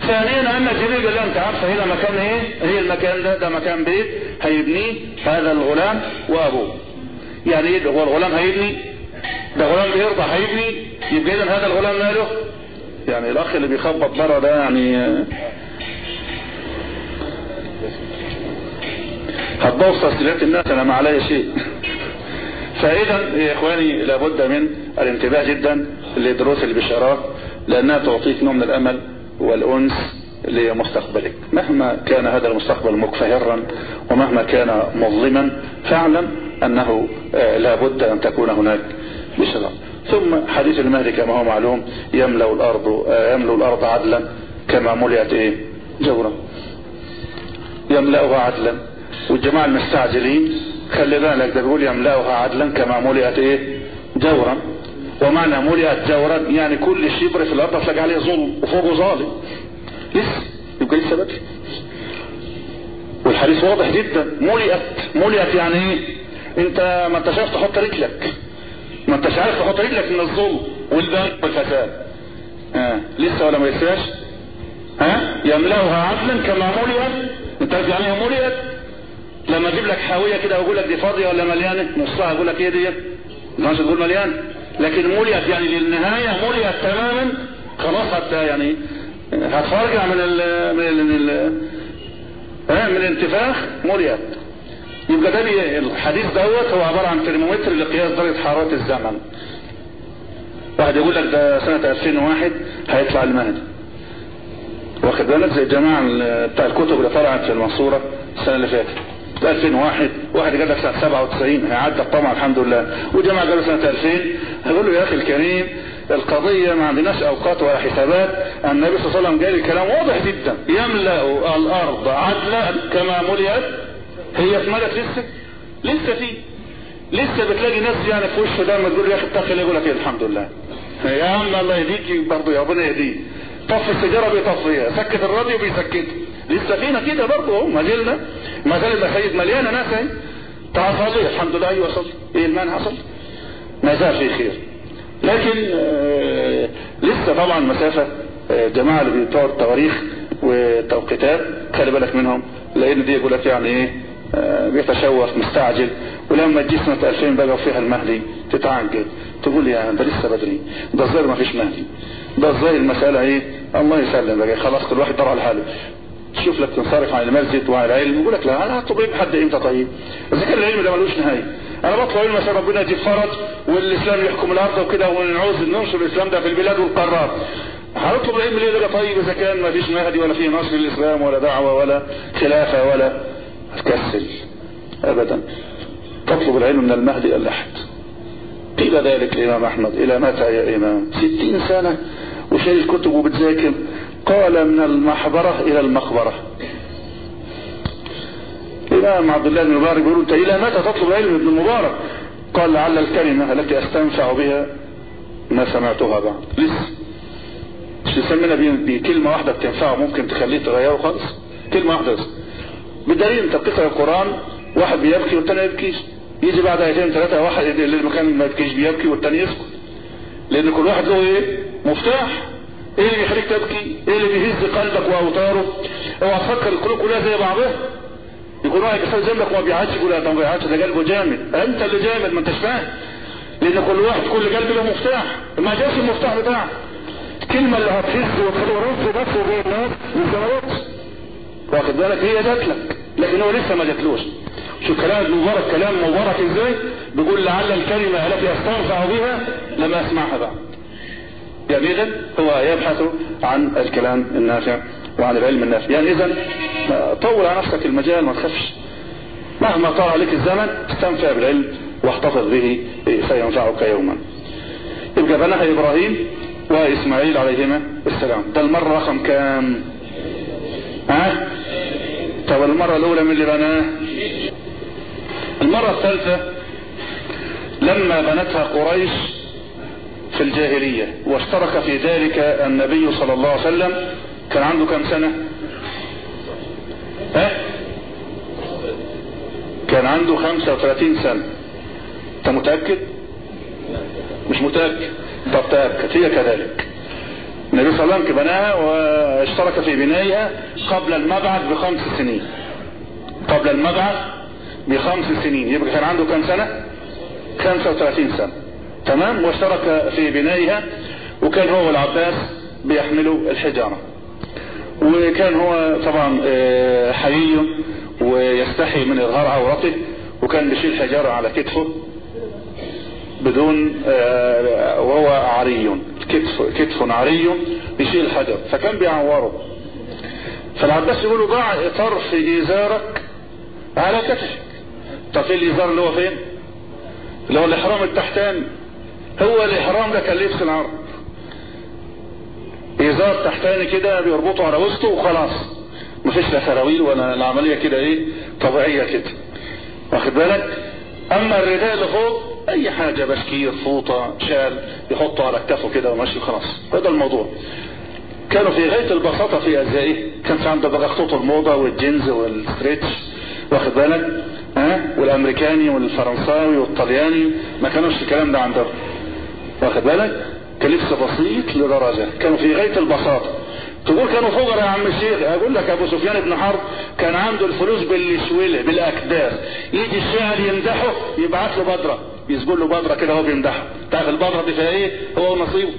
ثانيا ان جبريل قال انت عارفه هنا مكان إيه؟ هي المكان ده ده مكان بيت هيبنيه هذا الغلام وأبوه. يعني إيه هو الغلام هيبني؟ ده غلام بيرضى هيبني؟ يبقى اذا هذا الغلام ماله يعني الأخ اللي بيخبط بره ده يعني هتبوظ تسجيلات الناس أنا ما عليا شيء. فإذا يا إخواني لابد من الانتباه جدا لدروس البشارات لأنها تعطيك نوع من الأمل والأنس لمستقبلك. مهما كان هذا المستقبل مكفهرا ومهما كان مظلما فاعلم أنه لابد أن تكون هناك بشرى ثم حديث المهدي كما هو معلوم يملأ الأرض يملأ الأرض عدلا كما ملئت إيه؟ جورا. يملأها عدلا. والجماعة المستعجلين خلي بالك ده بيقول يملأها عدلا كما ملئت إيه؟ جورا. ومعنى ملئت جورا يعني كل شبر في الأرض تلاقي عليه ظلم وفوقه ظالم. لسه يبقى لسه بدري والحديث واضح جدا. ملئت ملئت يعني إيه؟ أنت ما أنتش عارف تحط رجلك. ما انتش عارف تحط رجلك من الظلم والبنك والفساد. آه. لسه ولا ما لساش ها؟ يملأها عدلا كما ملئت. انت عارف يعني إيه ملئت؟ لما أجيب لك حاوية كده واقول لك دي فاضية ولا مليانة؟ نصها أقول لك إيه ديت ما تقول مليان لكن ملئت يعني للنهاية ملئت تماما. خلاص حتى يعني هتفرجع من من ال من ال من الانتفاخ ملئت. يبقى ده الحديث دوت هو عبارة عن ترمومتر لقياس درجة حرارة الزمن. واحد يقول لك ده سنة 2001 هيطلع المهدي. واخد بالك؟ زي الجماعة بتاع الكتب اللي طلعت في المنصورة السنة اللي فاتت. 2001 واحد قال لك سنة 97 هيعدى طبعا الحمد لله. وجماعه قالوا سنة 2000 هقول له يا أخي الكريم القضية ما عندناش أوقات ولا حسابات. النبي صلى الله عليه وسلم قال الكلام واضح جدا. يملأ الأرض عدلا كما ملئت هي اتملت لسه؟ لسه في. لسه بتلاقي ناس يعني في وشه ده لما تقول يا أخي اتقي الله يقول لك إيه؟ الحمد لله. يا عم الله يهديك برضه يا ربنا يهديك. طفي السيجارة بيطفيها سكت الراديو بيسكته لسه فينا كده برضه أهو ما زال المساجد مليانه ناس أهي. تعال الحمد لله أيوه صلي. إيه المانع حصل. ما زال في خير. لكن آه لسه طبعا مسافة آه جماعة اللي بتوع التواريخ والتوقيتات خلي بالك منهم لأن دي يقول لك يعني إيه؟ آه بيتشوف مستعجل. ولما سنة 2000 بقى وفيها المهدي تتعجل تقول يا ده لسه بدري. ده الظاهر ما فيش مهدي. ده الظاهر المسألة إيه؟ الله يسلم بقى. خلاص كل واحد دار على حاله تشوف لك تنصرف عن المسجد وعن العلم يقول لك لا أنا علم حد إمتى طيب؟ كان العلم ده ملوش نهاية. أنا بطلب علم عشان ربنا يجيب فرج والإسلام يحكم الأرض وكده ونعوز ننشر الإسلام ده في البلاد والقارات. هنطلب العلم ليه بقى طيب إذا كان ما فيش مهدي ولا فيه نصر للإسلام ولا دعوة ولا خلافة ولا تكسل ابدا. تطلب العلم من المهدي الأحد. قيل ذلك الإمام أحمد. إلى متى يا إمام؟ ستين سنة. وشايل كتب وبتذاكر؟ قال من المحبرة إلى المقبرة. الإمام عبد الله بن المبارك بيقول أنت إلى متى تطلب العلم ابن المبارك قال لعل الكلمة التي أستنفع بها ما سمعتها بعد. لسه مش يسمينا بكلمة واحدة بتنفعه ممكن تخليه تغيره خالص؟ كلمة واحدة بس. بدليل انت بتقرا القرآن واحد بيبكي والتاني ما يبكيش. يجي بعد ايتين ثلاثة واحد اللي مكان ما يبكيش بيبكي والتاني يسكت. لأن كل واحد له إيه؟ مفتاح. إيه اللي بيخليك تبكي؟ إيه اللي بيهز قلبك وأوتاره؟ اوعى تفكر القلوب كلها زي بعضها. يكون واحد يصير جنبك وما بيعادش يقول ده ما بيعادش ده قلبه جامد. أنت اللي جامد ما أنتش فاهم. لأن كل واحد كل قلب له مفتاح. ما جاش المفتاح بتاعك الكلمة اللي هتهز وتخليه رز نفسه بين الناس لسه واخد بالك؟ هي جات لك. لكن هو لسه ما جاتلوش. شو كلام المبارك كلام مبارك إزاي؟ بيقول لعل الكلمة التي استنفع بها لما أسمعها بعد. اذا هو يبحث عن الكلام النافع وعن العلم النافع. يعني اذا طول على نفسك المجال ما تخافش. مهما طال عليك الزمن استنفع بالعلم واحتفظ به سينفعك يوما. يبقى بناها إبراهيم وإسماعيل عليهما السلام. ده المرة رقم كام؟ ها؟ طب المرة الأولى من اللي بناه؟ المرة الثالثة لما بنتها قريش في الجاهلية واشترك في ذلك النبي صلى الله عليه وسلم كان عنده كم سنة؟ ها؟ كان عنده 35 سنة. أنت متأكد؟ مش متأكد. طب تأكد. هي كذلك. النبي صلى الله عليه وسلم بناها واشترك في بنائها قبل المبعث بخمس سنين. قبل المبعث بخمس سنين. يبقى كان عنده كم سنة؟ 35 سنة. تمام؟ واشترك في بنائها وكان هو والعباس بيحملوا الحجارة. وكان هو طبعا حيي ويستحي من اظهار عورته وكان بيشيل حجارة على كتفه. بدون وهو عري كتف كتف عري بيشيل الحجر. فكان بيعوره فالعباس يقول له ضع طرف إزارك على كتفك. طب في الإزار اللي هو فين؟ اللي هو الإحرام التحتاني. هو الإحرام ده كان لبس العرب إزار تحتاني كده بيربطه على وسطه وخلاص. مفيش لا سراويل ولا العملية كده إيه؟ طبيعية كده. واخد بالك؟ أما الرداء اللي فوق أي حاجة بشكير فوطة شال يحطه على كتفه كده وماشي خلاص. هذا الموضوع. كانوا في غاية البساطة في ازائه كان في عنده بقى خطوط الموضة والجينز وال stretch. واخد بالك؟ ها؟ والأمريكاني والفرنساوي والطلياني. ما كانوش الكلام ده عندهم. واخد بالك؟ كان لبس بسيط لدرجة. كانوا في غاية البساطة. تقول كانوا فقراء يا عم الشيخ. أقول لك أبو سفيان بن حرب كان عنده الفلوس بالشويله بالاكداس يجي الشاعر يمدحه يبعت له بدرة. يسجل له بدره كده هو بيمدحه. تعرف البدره دي فيها إيه؟ هو ونصيبه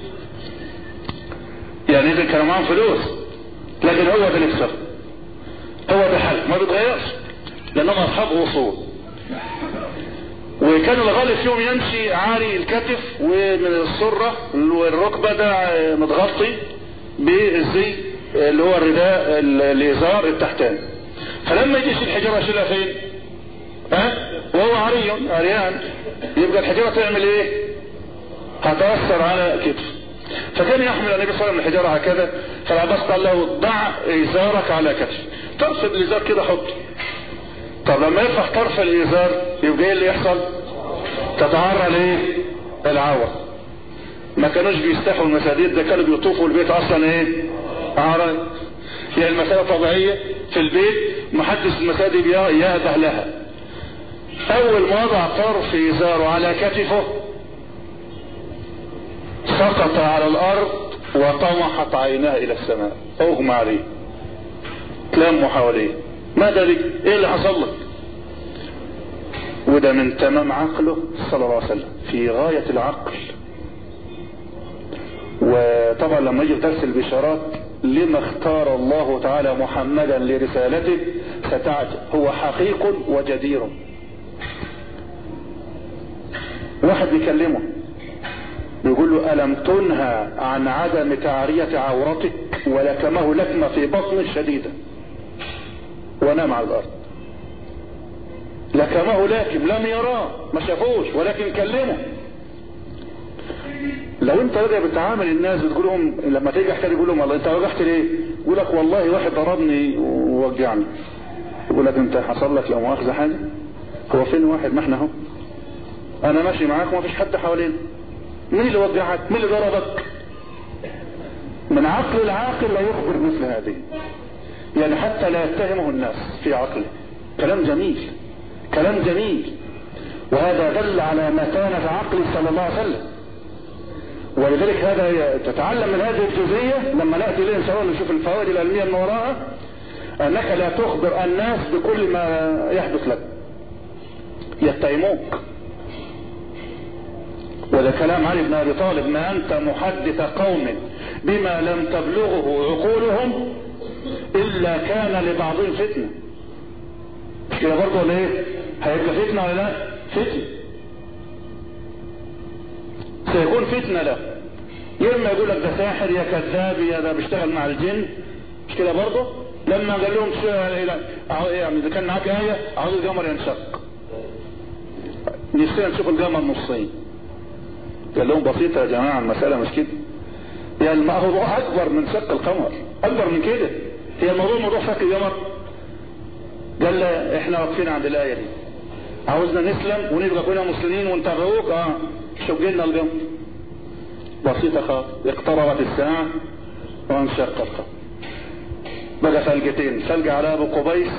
يعني اذا كانوا معاهم فلوس لكن هو ده لبسه هو ده حل ما بيتغيرش لأنهم اصحاب اصول وكان الغالب فيهم يمشي عاري الكتف ومن السرة والركبة ده متغطي بالزي اللي هو الرداء الإزار التحتاني. فلما يجي يشيل الحجاره يشيلها فين؟ ها؟ وهو عري عريان يبقى الحجارة تعمل إيه؟ هتأثر على كتفه فكان يحمل النبي صلى الله عليه وسلم الحجارة هكذا فالعباس قال له ضع إزارك على كتفي طرف الإزار كده حطه طب لما يرفع طرف الإزار يبقى إيه اللي يحصل؟ تتعرى ليه؟ العوره ما كانوش بيستحوا المساجد ده كانوا بيطوفوا البيت أصلا إيه عرض هي المسألة طبيعية في البيت محدث المساجد يهده لها أول ما وضع طرف إزاره على كتفه سقط على الأرض وطمحت عيناه إلى السماء. اغمى عليه تلموا حواليه. ماذا لك إيه اللي حصل لك؟ وده من تمام عقله صلى الله عليه وسلم. في غاية العقل. وطبعا لما يجي درس البشارات لما اختار الله تعالى محمدا لرسالته ستعجب هو حقيق وجدير. واحد بيكلمه بيقول له ألم تنهى عن عدم تعرية عورتك ولكمه لكمة في بطن شديدة ونام على الأرض لكمه لكم لم يراه ما شافوش ولكن كلمه لو انت راجع بتعامل الناس بتقول لهم لما تيجي حكايه يقول لهم والله انت وجعت ليه؟ يقول لك والله واحد ضربني ووجعني. يقول لك انت حصل لك لو مؤاخذة حاجة؟ هو فين واحد ما إحنا اهو. أنا ماشي معاك وما فيش حد حوالينا. مين اللي وجعك؟ مين اللي ضربك؟ من عقل العاقل لا يخبر مثل هذه. يعني حتى لا يتهمه الناس في عقله. كلام جميل. كلام جميل. وهذا دل على متانة عقله صلى الله عليه وسلم. ولذلك هذا تتعلم من هذه الجزئية لما نأتي إليه إن شاء الله نشوف الفوائد العلمية من وراءها أنك لا تخبر الناس بكل ما يحدث لك يتهموك وده كلام علي بن أبي طالب ما أنت محدث قوم بما لم تبلغه عقولهم إلا كان لبعضهم فتنة. مش كده برضه ولا إيه؟ هيبقى فتنة ولا لا؟ فتنة. سيكون فتنة له يا إما يقول لك ده ساحر يا كذاب يا ده بيشتغل مع الجن. مش كده برضه؟ لما قال لهم شو يعني كان معاك آية عاوز القمر ينشق نفسنا نشوف القمر نصين. قال لهم بسيطة يا جماعة المسألة مش كده. يعني الموضوع أكبر من شق القمر أكبر من كده. هي الموضوع موضوع شق القمر. قال لا إحنا واقفين عند الآية دي. عاوزنا نسلم ونبقى كلنا مسلمين ونتابعوك آه شق لنا القمر. بسيطة خالص. اقتربت الساعة وانشق القمر. بقى فلقتين فلقة على أبو قبيس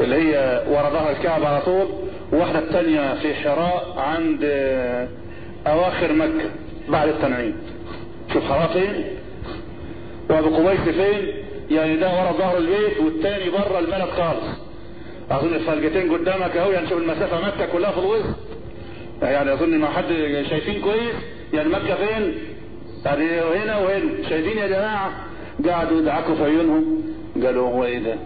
اللي هي ورا ظهر الكعبة على طول وواحدة التانية في حراء عند أواخر مكة بعد التنعيم. شوف فين وأبو فين؟ يعني ده ورا ظهر البيت والتاني بره الملك خالص. أظن الفلقتين قدامك أهو يعني شوف المسافة مكة كلها في الوسط. يعني أظن ما حد شايفين كويس. يعني مكة فين؟ يعني هنا وهنا. شايفين يا جماعة؟ قعدوا يدعكوا في عيونهم. قالوا هو إيه ده؟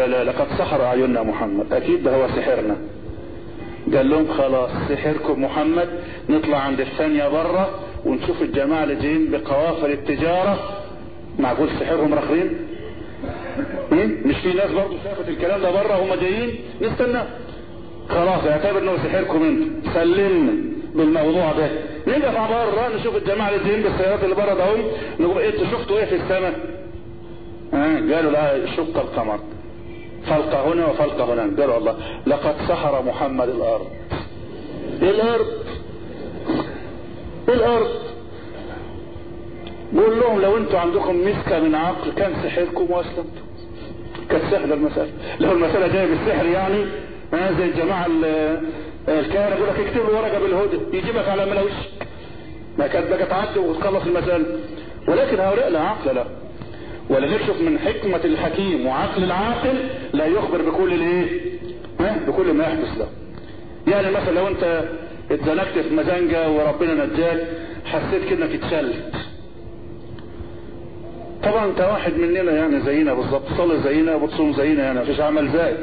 قال لقد سحر أعيننا محمد. أكيد ده هو سحرنا. قال لهم خلاص سحركم محمد نطلع عند الثانية برة ونشوف الجماعة اللي جايين بقوافل التجارة. معقول سحرهم رخرين مش في ناس برضه شافت الكلام ده بره هم جايين؟ نستنى. خلاص اعتبر إنه سحركم انت سلمنا بالموضوع ده. نقف بره نشوف الجماعة اللي جايين بالسيارات اللي بره ده نقول أنتوا شفتوا إيه في السماء؟ آه قالوا لا شق القمر. فلق هنا وفلق هنا. قالوا الله لقد سحر محمد الأرض. الأرض. إيه الأرض. بقول لهم لو أنتوا عندكم مسكة من عقل كان سحركم وأسلمتم. كانت سهله المسألة. لو المسألة جاية بالسحر يعني زي الجماعه الكهنه يقول لك اكتب له ورقة بالهدى يجيبك على ملا ما كانت بقى تعدي وتخلص المسألة. ولكن هؤلاء لا عقل له. ولنشوف من حكمة الحكيم وعقل العاقل لا يخبر بكل الايه؟ بكل ما يحدث له. يعني مثلا لو انت اتزنقت في مزنجة وربنا نجاك حسيت كده انك اتشلت طبعا انت واحد مننا يعني زينا بالظبط. صلي زينا وبتصوم زينا يعني مفيش عمل زائد.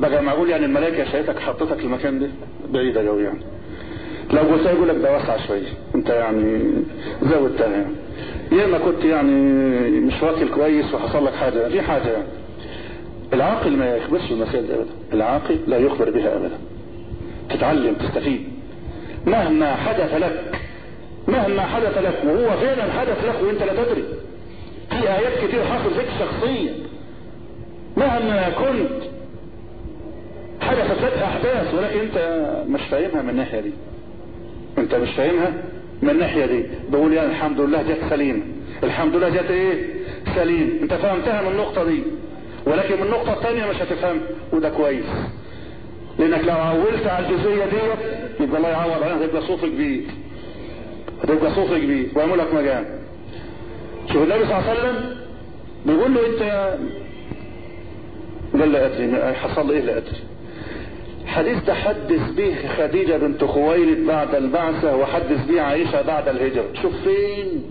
بقى معقول يعني الملائكة شايتك حطتك المكان ده؟ بعيدة قوي يعني. لو قلت يقول لك ده واسع شوية. انت يعني زودتها يعني. يا إما كنت يعني مش واكل كويس وحصل لك حاجة. في حاجة يعني. العاقل ما يخبرش المسائل دي ابدا العاقل لا يخبر بها أبدا. تتعلم تستفيد. مهما حدث لك مهما حدث لك وهو فعلا حدث لك وأنت لا تدري. في آيات كتير حصل فيك شخصيا. مهما كنت حدثت لك أحداث ولكن أنت مش فاهمها من الناحية دي. أنت مش فاهمها من الناحية دي. بقول يعني الحمد لله جت سليمة. الحمد لله جت إيه؟ سليم أنت فهمتها من النقطة دي. ولكن من النقطه الثانية مش هتفهم وده كويس. لأنك لو عولت على الجزئية ديت يبقى الله يعوض عنها هتبقى صوت كبير. هتبقى صوت كبير. ويعمل لك مجال. شوف النبي صلى الله عليه وسلم بيقول له أنت قال لا أدري حصل إيه لا أدري. حديث تحدث به خديجة بنت خويلد بعد البعثة وحدث به عائشة بعد الهجرة. شوف فين؟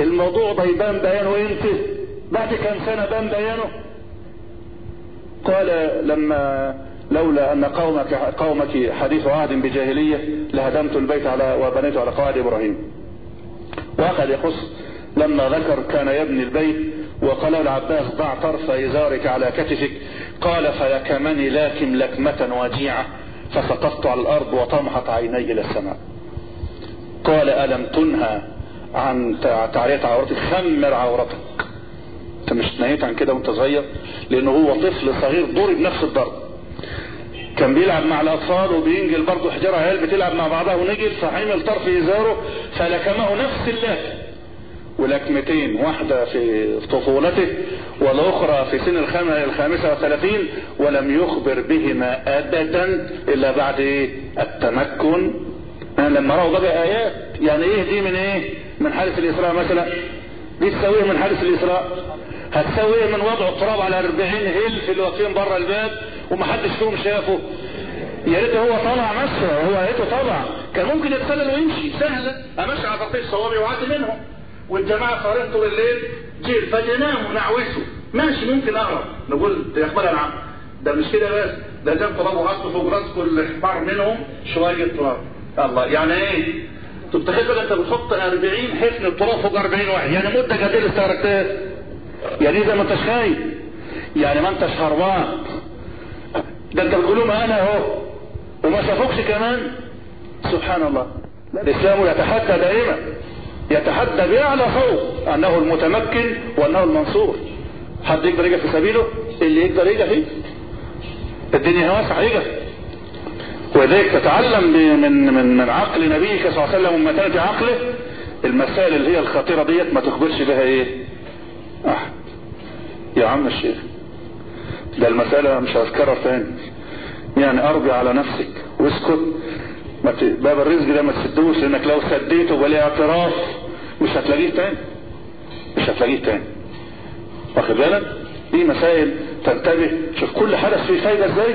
الموضوع ده يبان بيانه إمتى بعد كم سنة بان بيانه؟ قال لما لولا أن قومك قومك حديث عهد بجاهلية لهدمت البيت على وبنيت على قواعد إبراهيم. واخذ يقص لما ذكر كان يبني البيت وقال العباس ضع طرف إزارك على كتفك. قال فيكمني لاكم لكمة وجيعة فسقطت على الأرض وطمحت عيني إلى السماء. قال ألم تنهى عن تعرية عورتك؟ خمر عورتك. انت مش نهيت عن كده وانت صغير لأنه هو طفل صغير ضرب نفس الضرب. كان بيلعب مع الأطفال وبينجل برضه حجرة عيال بتلعب مع بعضها ونجل فحمل طرف إزاره فلكمه نفس اللكم ولكمتين واحدة في طفولته والأخرى في سن الخامسة والثلاثين ولم يخبر بهما أبدا إلا بعد إيه؟ التمكن. يعني لما رأوا بقى آيات يعني إيه دي من إيه؟ من حادث الإسراء مثلا؟ دي تسويه من حادث الإسراء. هتسويه من وضع التراب على 40 هلف اللي واقفين بره الباب ومحدش فيهم شافه؟ يا ريت هو طلع نفسه هو يا ريته طلع كان ممكن يتسلل ويمشي سهلة. أمشي على تطبيق صوابي وعدي منهم. والجماعة صارين طول الليل جيل فجنام ونعوسه ماشي ممكن اهرب نقول ده يقبل العم ده مش كده بس. ده جاب تراب وحطه فوق راسكم الحمار منهم شوية تراب الله يعني إيه؟ طب تخيل أنت بتحط 40 حفن التراب فوق 40 واحد. يعني مدة قد إيه استغرقتها يعني اذا ما انتش خايف يعني ما انتش هربان ده انت لهم أنا اهو. وما شافوكش كمان. سبحان الله الاسلام يتحدى دائما. يتحدى بأعلى صوت. أنه المتمكن وأنه المنصور. حد يقدر يجي في سبيله؟ اللي يقدر يجي فيه. الدنيا واسعه يجي ولذلك تتعلم من من من عقل نبيك صلى الله عليه وسلم ومتانة عقله. المسائل اللي هي الخطيرة ديت ما تخبرش بها إيه؟ احد يا عم الشيخ ده المسألة مش هذكرها تاني. يعني أرجع على نفسك واسكت. باب الرزق ده ما تسدوش لأنك لو سديته بلا اعتراف مش هتلاقيه تاني. مش هتلاقيه تاني. واخد بالك؟ دي مسائل تنتبه. شوف كل حدث فيه فايدة إزاي؟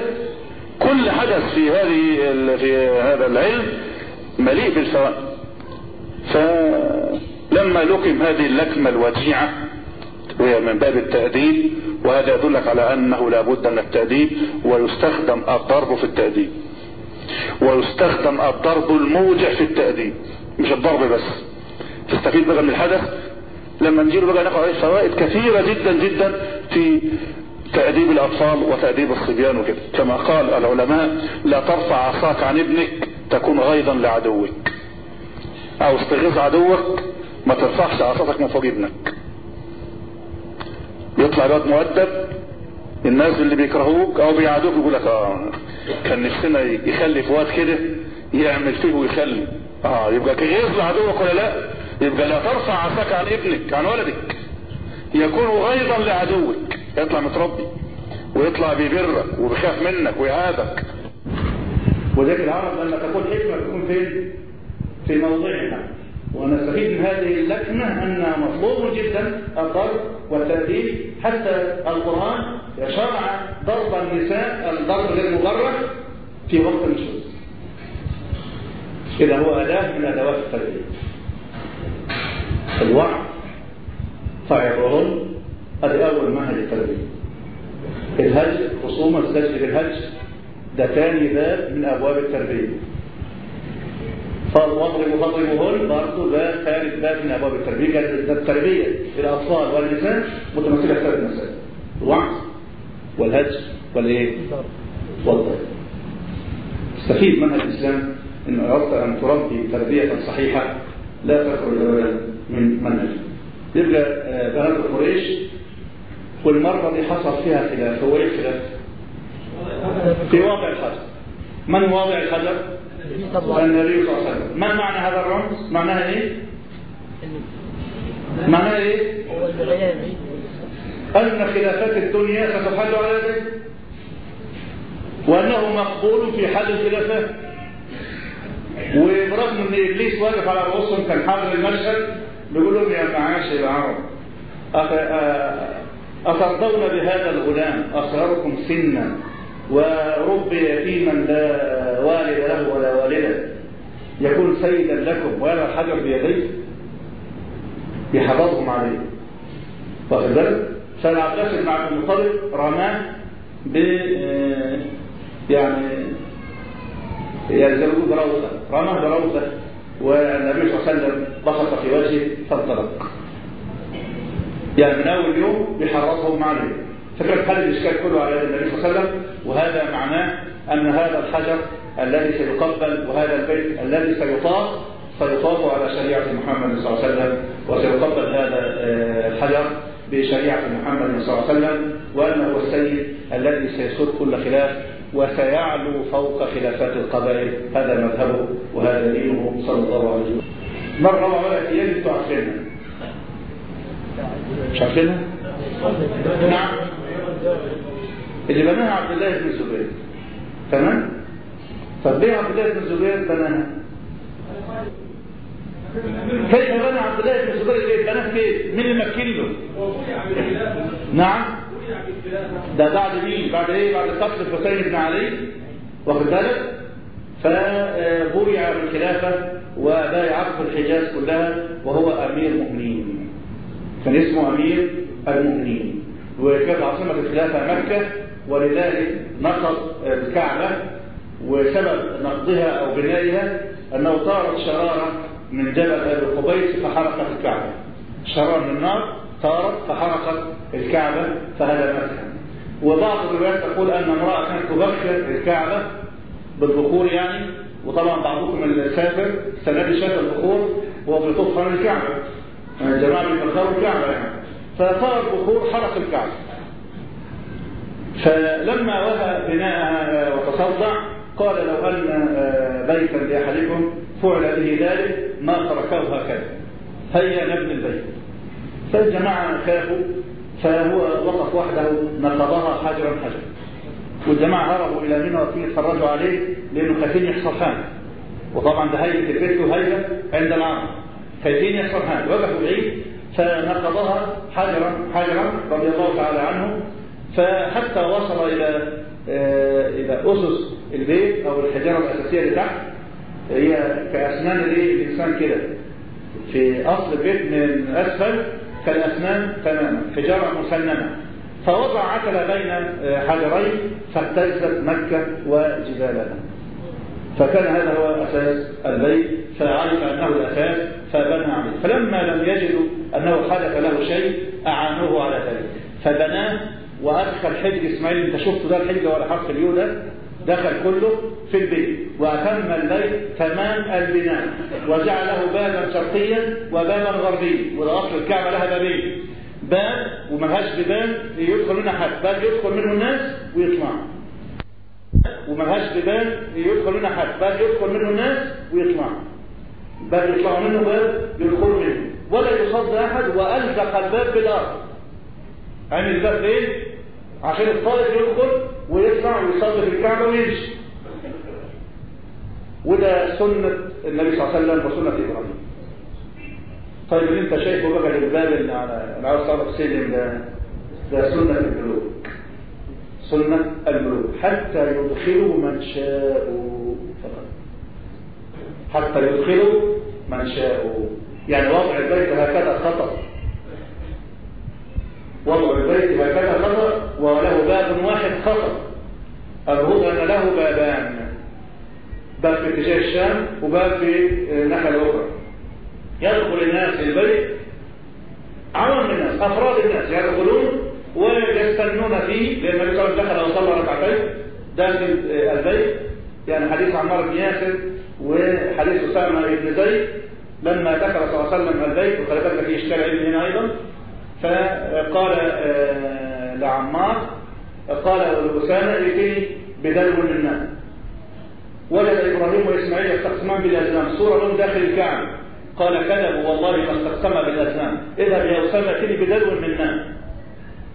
كل حدث في هذه في هذا العلم مليء بالفوائد. فلما لكم هذه اللكمة الوجيعة من باب التأديب وهذا يدلك على أنه لابد من التأديب ويستخدم الضرب في التأديب. ويستخدم الضرب الموجع في التأديب مش الضرب بس. تستفيد بقى من الحدث؟ لما نجيله بقى ناخد عليه فوائد كثيرة جدا جدا في تأديب الأطفال وتأديب الصبيان وكده. كما قال العلماء لا ترفع عصاك عن ابنك تكون غيظا لعدوك. أو استغيظ عدوك ما ترفعش عصاتك من فوق ابنك. يطلع الواد مؤدب الناس اللي بيكرهوك أو بيعادوك يقول لك آه كان نفسنا يخلي في واد كده يعمل فيه ويخلي. آه يبقى كغيظ لعدوك ولا لا؟ يبقى لا ترفع عصاك عن ابنك عن ولدك. يكون غيظا لعدوك. يطلع متربي ويطلع بيبرك وبيخاف منك ويهابك وذلك العرب لما تقول حكمة تكون فين؟ في موضعها ونستفيد من هذه اللكنة أنها مطلوب جدا الضرب والتأديب حتى القرآن شرع ضرب النساء الضرب غير في وقت النشوز إذا هو أداة من أدوات التربية الوعي فعظهم هذه أول منهج التربية الهج خصومة الزجر بالهج ده ثاني باب من أبواب التربية واضرب فاضربهن برضه ده ثالث باب من أبواب التربية ده التربية الأطفال والنساء متمثلة في ثلاث مسائل الوعظ والهج والإيه؟ والضرب تستفيد منهج الإسلام إن أردت أن تربي تربية صحيحة لا تخرج ابدا من منهج يبقى بنات قريش والمرة دي حصل فيها خلاف هو إيه الخلاف؟ في واقع الحجر من واضع الحجر؟ النبي صلى الله عليه وسلم. ما معنى هذا الرمز؟ معناها إيه؟ معناها إيه؟ أن خلافات الدنيا ستحل على ذلك وأنه مقبول في حل الخلافات وبرغم إن إبليس واقف على رؤوسهم كان حاضر المشهد بيقول لهم يا معاشر العرب أترضون بهذا الغلام؟ أصغركم سنا. ورب يتيما لا والد له ولا والدة. يكون سيدا لكم ولا الحجر بيديه. بيحفظهم عليه. واخد بالك؟ فالعباس بن عبد المطلب رماه ب يعني يعني زي ما بروثه رماه بروثه والنبي صلى الله عليه وسلم بسط في وجهه فانطلق. يعني من أول يوم بيحرصهم عليه. فكان حل الإشكال كله على يد النبي صلى الله عليه وسلم وهذا معناه أن هذا الحجر الذي سيقبل وهذا البيت الذي سيطاف سيطاف على شريعة محمد صلى الله عليه وسلم وسيقبل هذا الحجر بشريعة محمد صلى الله عليه وسلم وأنه هو السيد الذي سيسود كل خلاف وسيعلو فوق خلافات القبائل. هذا مذهبه وهذا دينه صلى الله عليه وسلم. مرة وعلى أيام أنتوا عارفينها مش عارفينها؟ نعم. اللي بناها عبد الله بن الزبير تمام؟ طب ليه عبد الله بن الزبير بناها. كيف بنى عبد الله بن الزبير اللي بناها كيف مين اللي مكن له نعم. ده بعد مين؟ بعد إيه؟ بعد قتل الحسين بن علي. واخد بالك؟ فبويع بالخلافة وبايعته في الحجاز كلها وهو أمير مؤمنين كان اسمه أمير المؤمنين. وكانت عاصمة الخلافة مكة ولذلك نقض الكعبة وسبب نقضها أو بنائها أنه طارت شرارة من جبل أبي قبيس فحرقت الكعبة. شرار من النار طارت فحرقت الكعبة فهدمتها وبعض الروايات تقول أن امرأة كانت تبخر الكعبة بالبخور يعني وطبعا بعضكم السافر السنة دي شاف البخور وهو بيطوف حول الكعبة. الجماعه بيبخروا الكعبة يعني. فطار البخور حرق الكعبه فلما وهى بناءها وتصدع قال لو أن بيتا لأحدكم فعل به ذلك ما تركه هكذا. هيا نبني البيت. فالجماعة خافوا فهو وقف وحده نقضها حجرا حجرا. والجماعة هربوا إلى منى وفيه يتفرجوا عليه لأنه خايفين يحصل حاجة وطبعا ده هيئة البيت وهيئه عند العرب خايفين يحصل حاجة وقفوا بعيد فنقضها حجرا حجرا رضي الله تعالى عنه فحتى وصل إلى إلى أسس البيت أو الحجارة الأساسية اللي تحت. هي كأسنان الايه الإنسان كده. في أصل البيت من أسفل كالاسنان تماما حجارة مسننة. فوضع عتبه بين حجرين فاهتزت مكة وجبالها. فكان هذا هو أساس البيت فعرف أنه الأساس فبنى عليه. فلما لم يجدوا أنه حدث له شيء أعانوه على ذلك. فبناه وأدخل حجر إسماعيل. أنت شفت ده الحجر ولا حرف اليو ده؟ دخل كله في البيت. وأتم البيت تمام البناء. وجعله بابا شرقيا وبابا غربيا. وده اصل الكعبة لها بابين. باب وملهاش بيبان يدخل منها حد. باب يدخل منه الناس ويطلعوا وملهاش بيبان يدخل منها حد. باب يدخل منه الناس ويطلعوا باب يطلعوا منه باب يدخلوا منه. ولا يصد أحد وألزق الباب بالأرض. عامل الباب ليه؟ عشان الطالب يدخل ويطلع ويصلي في الكعبة ويمشي. وده سنة النبي صلى الله عليه وسلم وسنة إبراهيم. طيب اللي انت شايفه بقى الباب اللي على أنا عاوز اعرف سلم ده ده سنة الملوك سنه الملوك حتى يدخلوا من شاءوا. فقط. حتى يدخلوا من شاءوا. يعني وضع البيت هكذا خطأ. وضع البيت هكذا خطأ وله باب واحد خطأ. المفروض أن له بابان. باب في اتجاه الشام وباب في الناحية الأخرى. يدخل الناس البيت عوام الناس أفراد الناس يدخلون ويستنون فيه لأن النبي صلى الله عليه وسلم دخل وصلى ركعتين داخل البيت. يعني حديث عمار بن ياسر وحديث أسامة بن زيد لما دخل صلى الله عليه وسلم البيت وخلي في إشكال علمي هنا أيضا. فقال لعمار قال لأسامة ائتني بدلو من ماء وجد إبراهيم وإسماعيل يستقسمان بالأزلام صورة لهم داخل الكعبة. قال كذبوا والله ما استقسما بالأزلام اذهب يا أسامة ائتني بدلو من ماء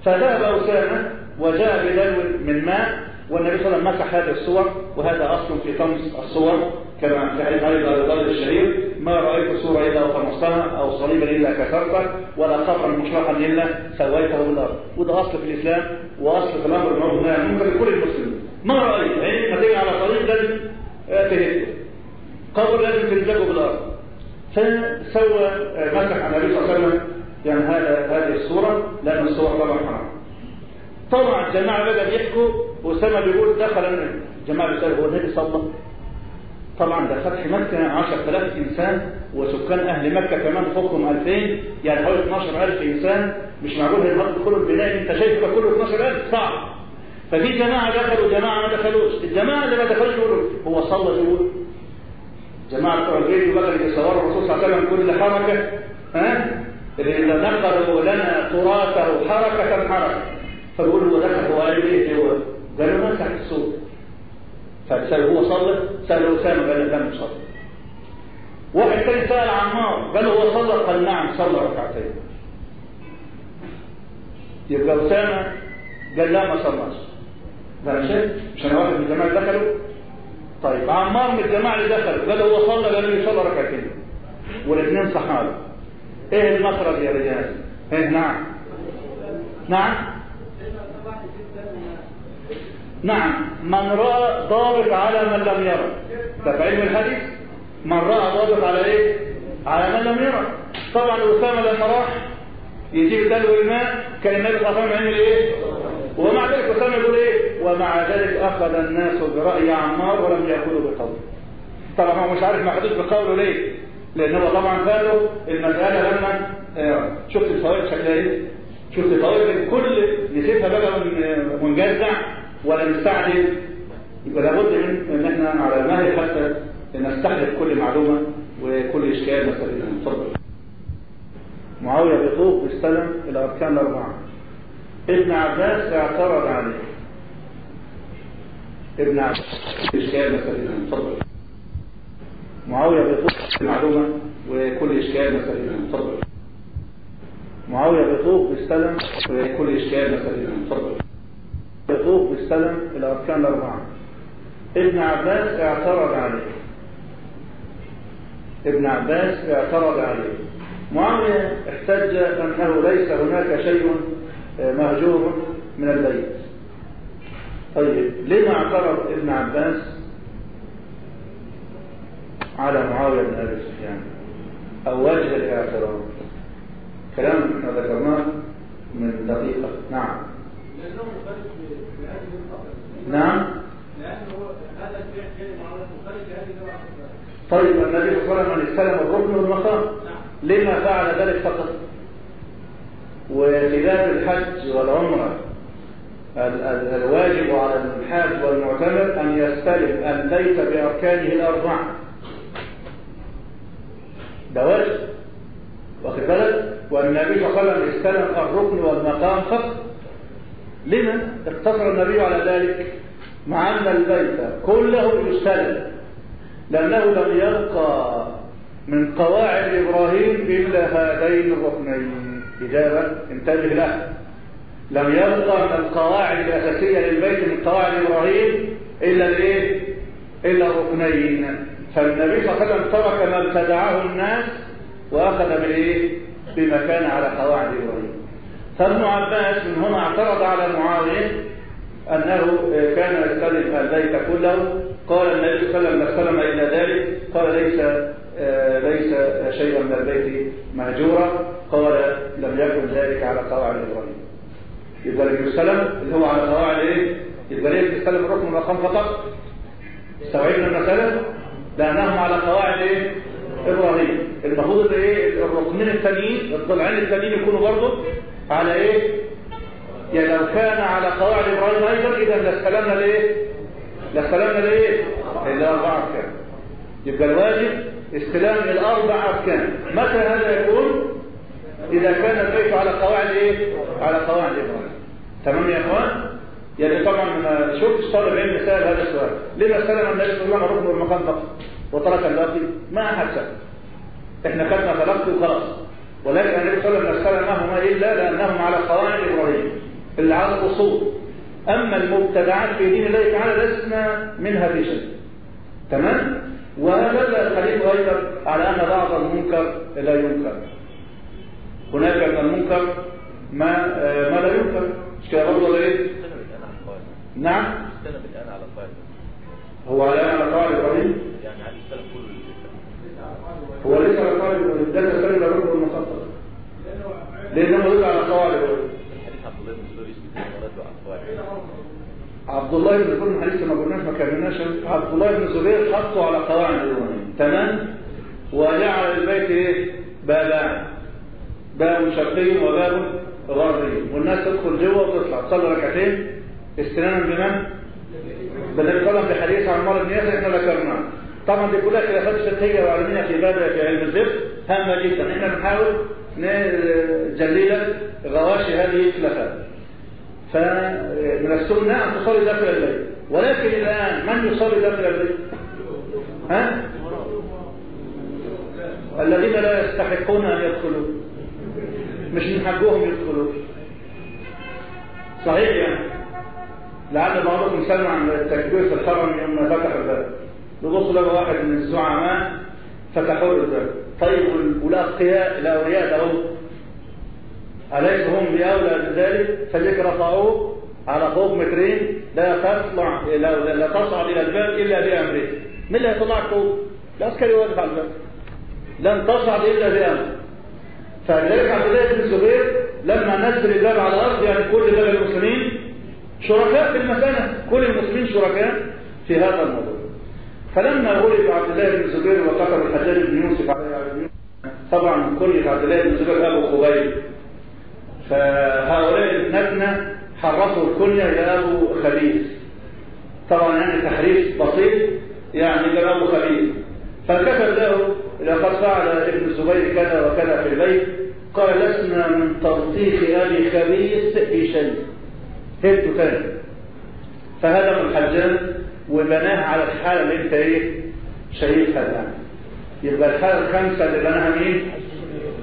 فذهب أسامة وجاء بدلو من ماء والنبي صلى الله عليه وسلم مسح هذه الصور وهذا أصل في طمس الصور كما في حديث أيضا الرجل الشهير. ما رأيت صورة إلا وطمستها أو صليبا إلا كسرته ولا قبرا مشرقا إلا سويته بالأرض وده أصل في الإسلام وأصل في الأمر بالمعروف والنهي المنكر لكل المسلمين. ما رأيت؟ عينك ما تيجي على طريق لازم تهده قبر لازم تلزقه بالأرض فسوى مسح النبي صلى الله عليه وسلم يعني هذا هذه الصورة لأن الصور طبعا حرام. طبعا الجماعة بدأ يحكوا وأسامة بيقول دخل الجماعة بيسألوا هو النبي صلى طبعا ده فتح مكة 10000 إنسان وسكان أهل مكة كمان فوقهم 2000 يعني حوالي 12000 إنسان. مش معقول هيدخلوا البناء أنت شايف كله 12000 صعب. ففي جماعة دخلوا وجماعة ما دخلوش. الجماعة اللي ما دخلوش يقولوا هو صلى جوه جماعة بتوع البيت بقى اللي بيصوروا الرسول صلى الله عليه وسلم كل حركة ها؟ اللي نقلوا لنا تراثه حركة حركة؟ فبيقول هو دخل هو قال إيه؟ هو قالوا مسح الصوت فسأله هو صلى؟ سأله أسامة قال لم يصلي واحد تاني سأل عمار قال هو صلى؟ قال نعم صلى ركعتين. يبقى أسامة قال لا ما صلاش ده شيء مش أنا واحد من الجماعة دخلوا؟ طيب عمار من الجماعة اللي دخلوا قال هو صلى؟ قال لي صلى ركعتين. والاثنين صحابة. إيه المخرج يا رجال؟ إيه نعم. نعم. نعم. من رأى ضابط على من لم يرى. ده في علم الحديث. من رأى ضابط على إيه؟ على من لم يرى. طبعا أسامة لما راح يجيب دلو الماء كان النبي صلى الله عليه وسلم إيه؟ ومع ذلك أسامة يقول إيه؟ ومع ذلك أخذ الناس برأي عمار ولم يأخذوا بقوله طبعا هو مش عارف ما أخذوش بقوله ليه. لأن هو طبعا فاته المساله لما آه، شفت الفوائد شكلها إيه؟ شفت الفوائد الكل نسيبها بقى ون- ونجزع ولا نستعجل. يبقى لابد من إن إحنا على المهل حتى نستحضر كل معلومة وكل إشكال مسألة اتفضل معاوية بيطوف بيستلم الاركان الأربعة. ابن عباس اعترض عليه. ابن عباس إشكال مسألة اتفضل معاوية بيطوف معلومة وكل إشكال مسألة اتفضل معاوية بيطوف بيستلم وكل إشكال مسألة اتفضل يطوف بيستلم الاركان الأربعة. ابن عباس اعترض عليه. ابن عباس اعترض عليه. معاوية احتج أنه ليس هناك شيء مهجور من البيت. طيب لما اعترض ابن عباس؟ على معاوية بن أبي سفيان. أو وجه الاعتراض كلام إحنا ذكرناه من دقيقة. نعم. نعم. طيب النبي صلى الله عليه وسلم استلم الركن والمقام. لما فعل ذلك فقط. وخلاف الحج والعمرة ال- ال- الواجب على الحاج والمعتمر أن يستلم البيت بأركانه الأربعة. ده واجب واخد بالك؟ والنبي صلى الله عليه وسلم استلم الركن والمقام فقط. لما؟ اقتصر النبي على ذلك. مع أن البيت كله يستلم. لأنه لم يبقى من قواعد إبراهيم إلا هذين الركنين. إجابة؟ انتبه له لم يبقى من القواعد الأساسية للبيت من قواعد إبراهيم إلا الإيه؟ إلا الركنين. فالنبي صلى الله عليه وسلم ترك ما ابتدعه الناس وأخذ بالإيه؟ بما كان على قواعد إبراهيم فابن عباس من هنا اعترض على معاوية أنه كان يستلم البيت كله قال النبي صلى الله عليه وسلم استلم إلا ذلك قال ليس آه، ليس شيئا من البيت مهجورا قال لم يكن ذلك على قواعد إبراهيم يبقى اللي يستلم اللي هو على قواعد إيه؟ يبقى ليه تستلم الركن والمقام فقط؟ استوعبنا المسألة؟ لأنهم على قواعد إيه؟ إبراهيم المفروض إن إيه؟ الركنين التانيين الضلعين التانيين يكونوا برضه على إيه؟ يعني لو كان على قواعد إبراهيم أيضا اذا لاستلمنا لإيه؟ لاستلمنا لإيه؟ الاربع أركان. يبقى الواجب استلام الأربع أركان، متى هذا يكون؟ إذا كان البيت على قواعد إيه؟ على قواعد إبراهيم. تمام يا إخوان؟ يعني طبعا ما شفتش طالب علم سال هذا السؤال، لما استلم النبي صلى الله عليه وسلم والمقام فقط وترك الباقي؟ ما أحد سأل. إحنا خدنا تلقي وخلاص. ولكن النبي صلى الله عليه وسلم استلمهما إلا لأنهم على قواعد إبراهيم. اللي على الأصول أما المبتدعات في دين الله تعالى لسنا منها في شيء تمام وهذا الحديث أيضا على أن بعض المنكر لا ينكر هناك من المنكر ما آه، ما لا ينكر مش كده برضه إيه؟ استلم الآن على القواعد نعم. استلم الآن على القواعد هو على على قواعد إبراهيم يعني عايز يستلم كل هو ليس على قواعد إبراهيم ده تسلم الركن والمخطط لأنه يدل على قواعد إبراهيم حديث عبد الله بن على القواعد عبد الله بن زبير حديث ما قلناش ما كملناش عبد الله بن زبير حطه على قواعد الإبراهيم تمام؟ وجعل البيت إيه؟ بابان باب شرقي وباب غربي والناس تدخل جوه وتطلع. تصلي ركعتين. استنانا بمن؟ بالنبي عليه وسلم بحديث عمار بن ياسر إحنا ذكرناه طبعا دي كلها خلافات فقهيه وعلميه في باب في علم الفقه هامه جدا إحنا بنحاول نجلي لك غواشي هذه الخلافات فمن السنة أن تصلي داخل البيت ولكن الآن من يصلي داخل البيت ها؟ الذين لا يستحقون أن يدخلوا مش من حقهم يدخلوا صحيح يعني لعل بعضكم سمع عن التكبير في الحرم يوم ما فتح الباب. يبص له واحد من الزعماء فتحوا له الباب. طيب والأتقياء الأولياء ده أليس هم بأولى بذلك فلذلك رفعوه على فوق مترين. لا تطلع لا, لا تصعد إلى الباب إلا بأمره. من اللي هيطلعك فوق؟ العسكري واقف على الباب. لن تصعد إلا بأمره. فلذلك عبد الله بن الزبير لما نزل الباب على الأرض يعني كل باب المسلمين. شركاء في المكانة كل المسلمين شركاء في هذا الموضوع. فلما غلب عبد الله بن الزبير وقتل الحجاج بن يوسف عليه طبعا كل عبد الله بن الزبير أبو خبيب فهؤلاء الاثنين حرفوا الكنيه إلى أبو خبيث طبعا يعني تحريف بسيط يعني كان أبو خبيث فكتب له لقد فعل ابن الزبير كذا وكذا في البيت قال لسنا من تلطيخ أبي خبيث في شيء هبته تاني فهدم الحجاج وبناها على الحالة اللي انت إيه شايفها الان يبقى الحالة الخامسة اللي بناها مين؟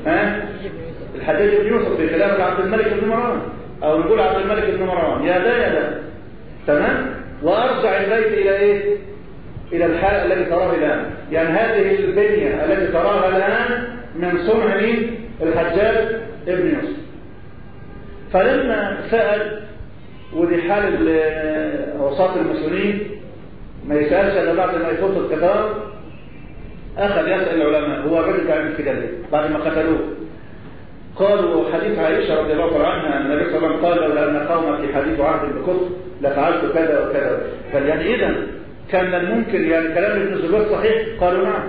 ها؟ الحجاج بن يوسف في خلافه عبد الملك بن مروان أو نقول عبد الملك بن مروان يا ده يا ده تمام؟ وأرجع البيت إلى إيه؟ إلى الحاله التي تراها الآن يعني هذه البنية التي تراها الآن من صنع مين؟ الحجاج ابن يوسف فلما سأل ودي حال اوساط المسؤولين ما يسألش إلا بعد ما يفوت القطار. أخذ يسال العلماء هو الرجل كده ليه؟ بعد ما قتلوه. قالوا حديث عائشة رضي الله عنها أن النبي صلى الله عليه وسلم قال لولا أن قومك حديث عهد بكفر لفعلت كذا وكذا. قال يعني اذا كان الممكن يعني كلام ابن الزبير صحيح؟ قالوا نعم.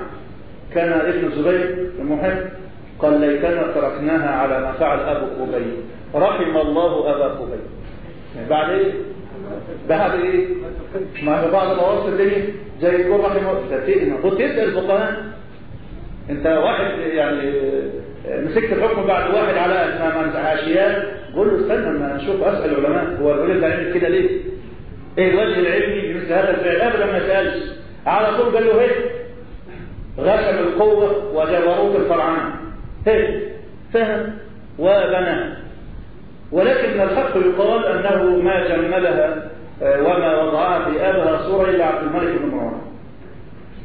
كان ابن الزبير المحب. قال ليتنا تركناها على ما فعل أبو قبيل رحم الله أبا قبيل بعد إيه؟ بعد إيه؟ بعد ما وصل الدنيا زي يقول رحمه الله المفروض تسال الفقهاء. إنت واحد يعني مسكت الحكم بعد واحد على من عاشيات قول له استنى ما نشوف أسأل العلماء. هو الراجل ده عمل كده ليه؟ إيه الوجه العلمي لمثل هذا الفعل؟ ابدا ما سالش على طول قال له هيك غشم القوة وجبروت الفرعون. هيك فهم. وبنى ولكن الحق يقال أنه ما جملها وما وضعها في ابها صوره الا عبد الملك بن مروان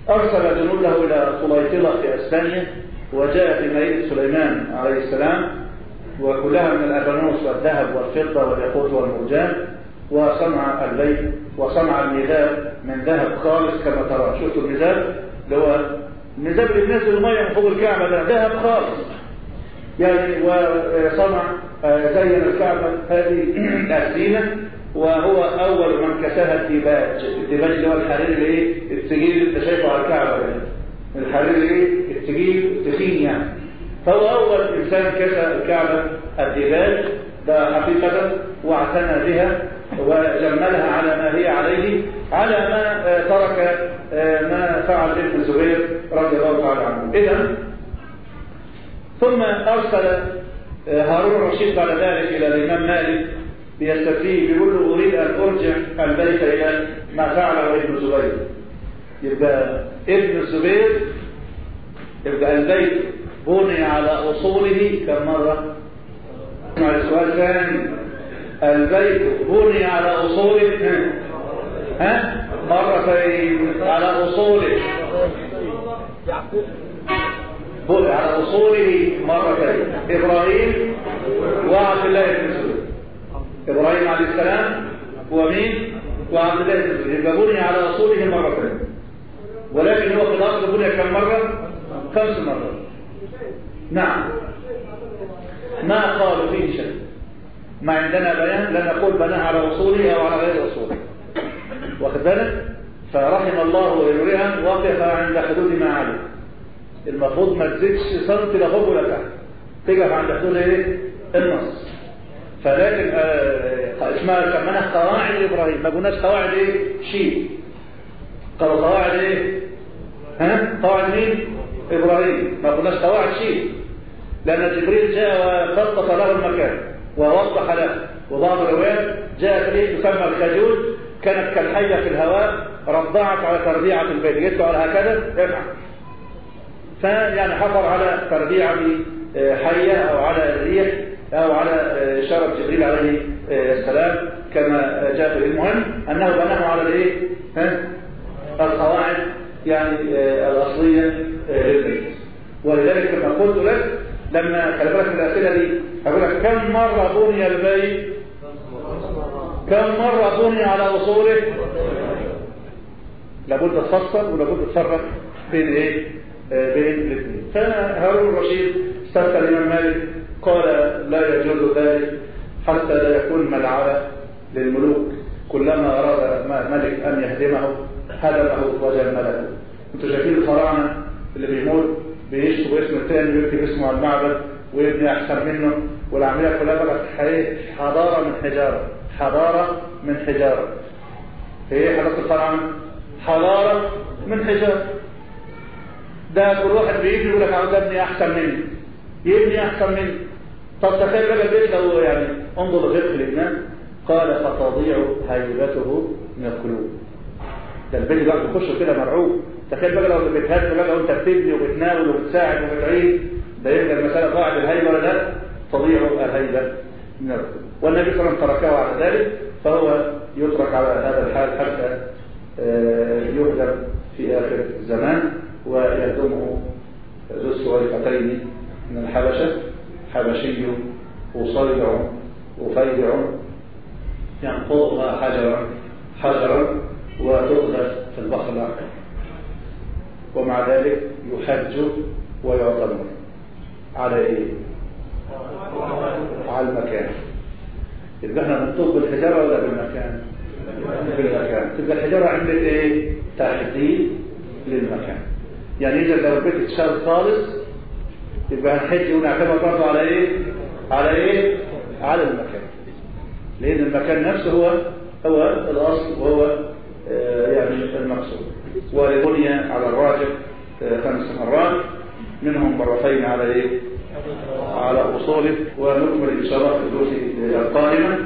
أرسل جنوده إلى سليطله في أسبانيا وجاء في مدينه سليمان عليه السلام وكلها من الأبانوس والذهب والفضة والياقوت والمرجان وصنع البيت وصنع الميزاب من ذهب خالص كما ترى. شفتوا الميزاب اللي هو الميزاب اللي بينزل المية من فوق الكعبة ده ذهب خالص. يعني وصنع زين الكعبة. هذه الزينة وهو أول من كساها الديباج. الديباج اللي هو الحرير اللي التقيل اللي انت شايفه على الكعبة يعني الحرير إيه؟ التجيل التخين يعني. فهو أول إنسان كسى الكعبة الديباج. ده حقيقة واعتنى بها وجملها على ما هي عليه على ما ترك ما فعل ابن الزبير رضي الله تعالى عنه. إذا ثم أرسل هارون الرشيد بعد ذلك إلى الإمام مالك بيستفتيه بيقول له أريد أن أرجع البيت إلى ما فعله ابن الزبير يبقى ابن الزبير يبقى البيت بني على أصوله كم مرة؟ مع السؤال الثاني البيت بني على أصوله ها؟ مرتين على أصوله على أصوله مرتين إبراهيم وعبد الله بن مسعود. إبراهيم عليه السلام ومين وعبد الله بن مسعود. يبقى بني على أصوله مرتين ولكن هو في الأصل بني كم مرة؟ خمس مرات. نعم. ما قالوا فيه شيء. ما عندنا بيان لا نقول بناه على أصوله أو على غير أصوله. واخد بالك؟ فرحم الله امرئا وقف عند حدود ما علم المفروض ما تزيدش سنتي لا فوق ولا تحت تقف عند حدود إيه؟ النص. فلكن آه اسمها سميناها قواعد إبراهيم. ما قلناش قواعد إيه؟ شيء. قالوا قواعد إيه؟ ها؟ قواعد مين؟ إبراهيم. ما قلناش قواعد شيء. لأن جبريل جاء وخطط له المكان ووضح له وبعض الروايات جاءت ليه تسمى الخجول كانت كالحية في الهواء. رضعت على تربيعة البيت. قلت على هكذا؟ افعل. فيعني حفر على تربيعة حية أو على الريح أو على إشارة جبريل عليه السلام كما جاء في المهم أنه بناه على الإيه؟ القواعد يعني الأصلية للبيت ولذلك لما قلت لك لما خلي بالك الأسئلة دي أقول لك كم مرة بني البيت؟ كم مرة بني على أصوله؟ لابد تفصل ولابد تفرق بين إيه؟ بين الاثنين فهارون الرشيد استفتى الإمام مالك قال لا يجوز ذلك حتى لا يكون ملعبة للملوك. كلما أراد ملك أن يهدمه هدمه وجمله أنتوا شايفين الفراعنة اللي بيموت بيشتوا باسم التاني ويكتب اسمه على المعبد ويبني أحسن منه والعملية كلها بقت حضارة من حجارة. حضارة من حجارة. إيه حضارة الفراعنة؟ حضارة من حجارة. ده كل واحد بيجي يقول لك عاوز ابني أحسن مني. يبني أحسن مني. طب تخيل بقى البيت لو يعني. انظر لغير لبنان قال فتضيع هيبته من القلوب. ده البيت بقى بيخش كده مرعوب. تخيل بقى لو بتهد بقى وانت بتبني وبتناول وبتساعد وبتعين. ده يبقى المسألة ضاعت الهيبة ولا لا تضيع الهيبة من القلوب. والنبي صلى الله عليه وسلم تركه على ذلك. فهو يترك على هذا الحال حتى يهدم في آخر الزمان. ويهدمه ذو السويقتين من الحبشة حبشي وصيدع وفيدع ينقضها حجرا حجرا وتقذف في البحر الأحمر ومع ذلك يحج ويعتمر على إيه؟ على المكان يبقى إحنا بنطوف بالحجارة ولا بالمكان؟ بالمكان تبقى الحجارة عملت إيه؟ تحديد للمكان يعني إذا لو البيت اتشال خالص يبقى هنحج ونعتمد برضه على إيه؟ على إيه؟ على المكان لأن المكان نفسه هو هو الأصل وهو آه يعني المقصود ولبني على الراجح آه خمس مرات منهم مرتين على إيه؟ على أصوله ونكمل إن شاء الله في الدروس القادمه